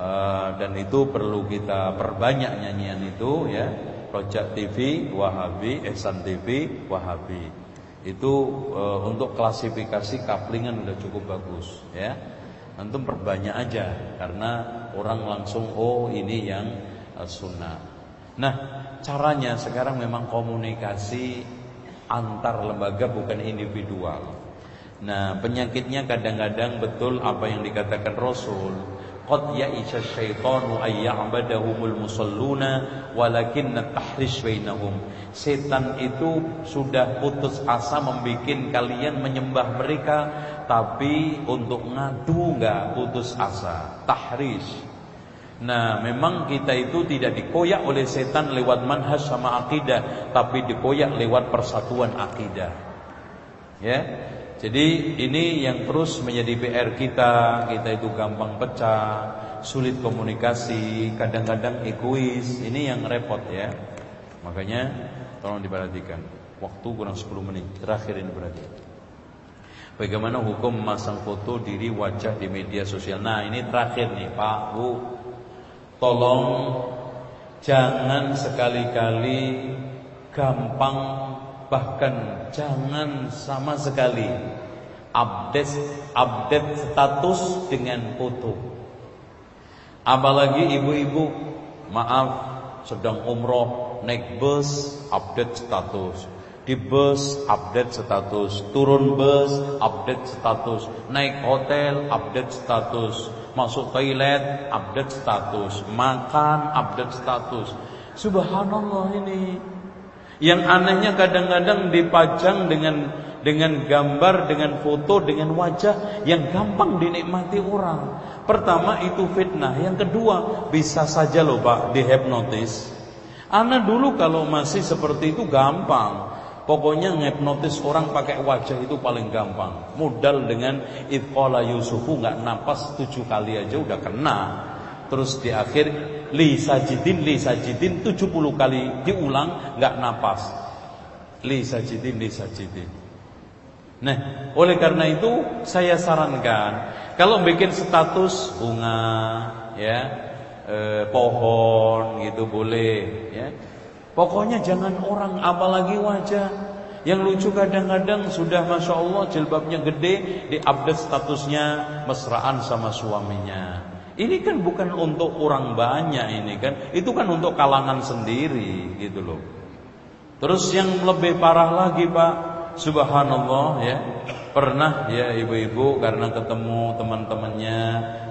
uh, dan itu perlu kita perbanyak nyanyian itu, ya. Project TV Wahabi, Ehsan TV Wahabi. Itu e, untuk klasifikasi kaplingan udah cukup bagus ya. Antum perbanyak aja karena orang langsung oh ini yang e, sunnah. Nah caranya sekarang memang komunikasi antar lembaga bukan individual. Nah penyakitnya kadang-kadang betul apa yang dikatakan Rasul qad ya'isha syaitanu ay ya'badahumul musalluna walakin tahrish bainahum. Setan itu sudah putus asa membuat kalian menyembah mereka tapi untuk ngadu enggak putus asa tahrish. Nah memang kita itu tidak dikoyak oleh setan lewat manhaj sama akidah Tapi dikoyak lewat persatuan akidah Ya jadi ini yang terus menjadi PR kita, kita itu gampang pecah, sulit komunikasi, kadang-kadang egois. Ini yang repot ya. Makanya tolong diperhatikan. Waktu kurang 10 menit. Terakhir ini berarti. Bagaimana hukum memasang foto diri wajah di media sosial? Nah, ini terakhir nih, Pak, Bu. Tolong jangan sekali-kali gampang bahkan jangan sama sekali update update status dengan foto. Apalagi ibu-ibu, maaf sedang umroh naik bus update status. Di bus update status, turun bus update status, naik hotel update status, masuk toilet update status, makan update status. Subhanallah ini yang anehnya kadang-kadang dipajang dengan dengan gambar, dengan foto, dengan wajah yang gampang dinikmati orang. Pertama itu fitnah, yang kedua bisa saja loh Pak dihipnotis. Ana dulu kalau masih seperti itu gampang. Pokoknya ngepnotis orang pakai wajah itu paling gampang. Modal dengan itqala Yusufu nggak napas tujuh kali aja udah kena. Terus di akhir li sajidin li sajidin 70 kali diulang nggak napas. Li sajidin li sajidin. Nah, oleh karena itu saya sarankan kalau bikin status bunga ya, eh, pohon gitu boleh ya. Pokoknya jangan orang apalagi wajah yang lucu kadang-kadang sudah masya Allah jilbabnya gede, di update statusnya mesraan sama suaminya. Ini kan bukan untuk orang banyak ini kan, itu kan untuk kalangan sendiri gitu loh. Terus yang lebih parah lagi Pak, subhanallah ya. Pernah ya ibu-ibu karena ketemu teman-temannya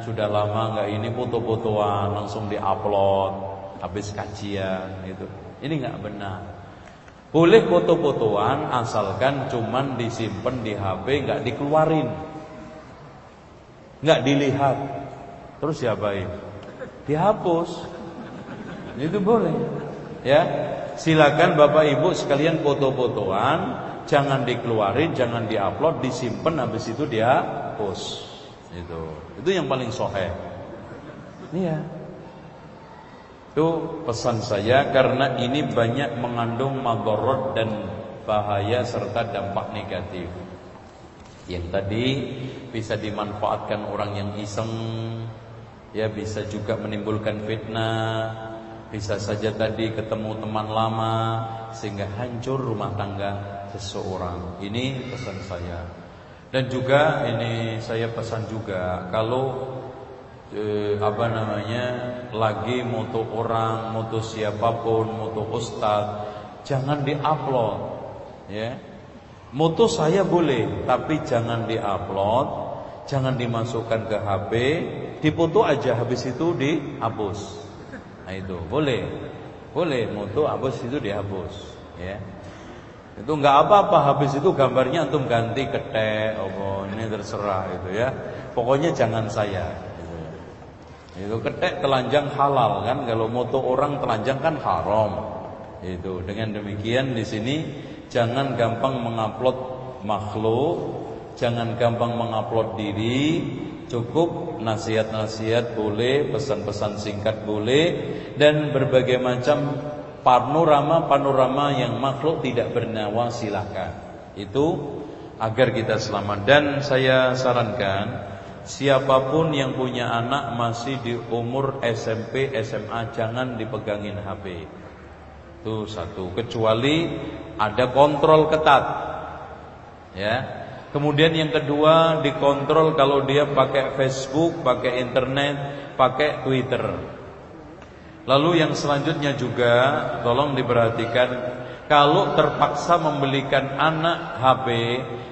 sudah lama nggak ini foto-fotoan langsung diupload habis kajian gitu. Ini nggak benar. Boleh foto-fotoan asalkan cuman disimpan di HP nggak dikeluarin. nggak dilihat. Terus diapain? Dihapus. Itu boleh. Ya. Silakan Bapak Ibu sekalian foto-fotoan, jangan dikeluarin, jangan diupload, disimpan habis itu dia post. Itu. Itu yang paling sohe. Iya. Itu pesan saya karena ini banyak mengandung madorot dan bahaya serta dampak negatif. Yang tadi bisa dimanfaatkan orang yang iseng, ya bisa juga menimbulkan fitnah, bisa saja tadi ketemu teman lama sehingga hancur rumah tangga seseorang. Ini pesan saya. Dan juga ini saya pesan juga kalau eh, apa namanya lagi moto orang, moto siapa pun, moto ustad, jangan diupload, ya. Moto saya boleh, tapi jangan diupload, jangan dimasukkan ke HP, dipoto aja habis itu dihapus. Nah itu boleh, boleh moto habis itu dihapus, ya. Itu nggak apa-apa habis itu gambarnya antum ganti ketek, oh ini terserah itu ya. Pokoknya jangan saya. Itu ketek telanjang halal kan kalau moto orang telanjang kan haram. Itu dengan demikian di sini jangan gampang mengupload makhluk, jangan gampang mengupload diri, cukup nasihat-nasihat boleh, pesan-pesan singkat boleh dan berbagai macam panorama-panorama yang makhluk tidak bernyawa silakan. Itu agar kita selamat dan saya sarankan Siapa pun yang punya anak masih di umur SMP, SMA jangan dipegangin HP. Itu satu, kecuali ada kontrol ketat. Ya. Kemudian yang kedua dikontrol kalau dia pakai Facebook, pakai internet, pakai Twitter. Lalu yang selanjutnya juga tolong diperhatikan kalau terpaksa membelikan anak HP,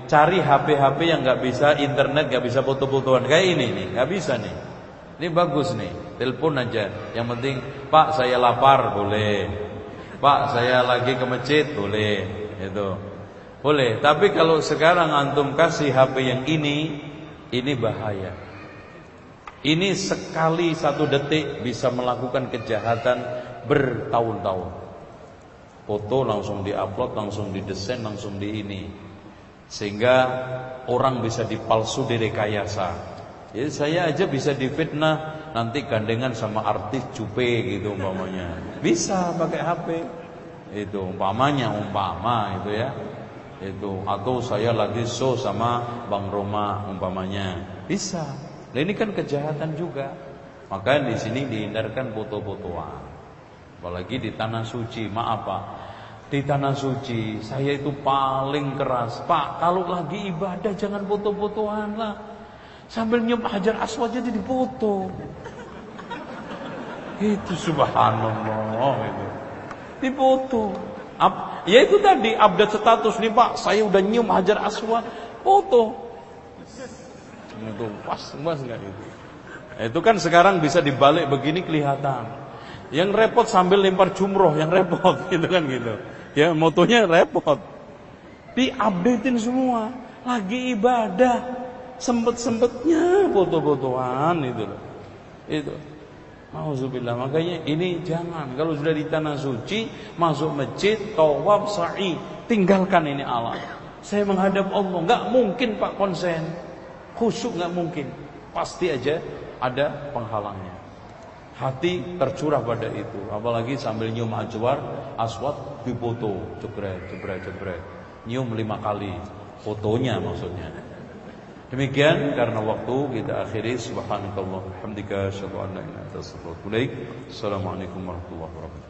cari HP-HP yang nggak bisa internet, nggak bisa foto-fotoan kayak ini nih, nggak bisa nih. Ini bagus nih, telepon aja. Yang penting, Pak saya lapar boleh, Pak saya lagi ke masjid boleh, itu boleh. Tapi kalau sekarang antum kasih HP yang ini, ini bahaya. Ini sekali satu detik bisa melakukan kejahatan bertahun-tahun. Foto langsung diupload, langsung didesain, langsung di ini. Sehingga orang bisa dipalsu direkayasa. Jadi saya aja bisa difitnah nanti gandengan sama artis cupe gitu umpamanya. Bisa pakai HP. Itu umpamanya umpama itu ya. Itu atau saya lagi show sama Bang Roma umpamanya. Bisa. Nah ini kan kejahatan juga. Maka di sini dihindarkan foto-fotoan. Apalagi di tanah suci, maaf Pak. Di tanah suci saya itu paling keras. Pak, kalau lagi ibadah jangan foto-fotoan lah. Sambil nyium hajar aswad jadi dipoto. Itu subhanallah itu. Dipoto. Ya itu tadi update status nih Pak, saya udah nyium hajar aswad, foto. Itu pas, pas enggak itu. Itu kan sekarang bisa dibalik begini kelihatan. Yang repot sambil lempar jumroh, yang repot gitu kan gitu. Ya motonya repot. Diupdatein semua. Lagi ibadah, sempet-sempetnya foto-fotoan itu loh. Itu. Alhamdulillah makanya ini jangan. Kalau sudah di tanah suci masuk masjid tawaf sa'i tinggalkan ini Allah. Saya menghadap Allah. Nggak mungkin Pak konsen. Khusyuk nggak mungkin. Pasti aja ada penghalangnya. Hati tercurah pada itu. Apalagi sambil nyium ajwar aswad dipoto jebret jebret jebret. Nyium lima kali. Fotonya maksudnya demikian karena waktu kita akhiri. Subhanakallah hamdika asyhadu an la ilaha illa assalamualaikum warahmatullahi wabarakatuh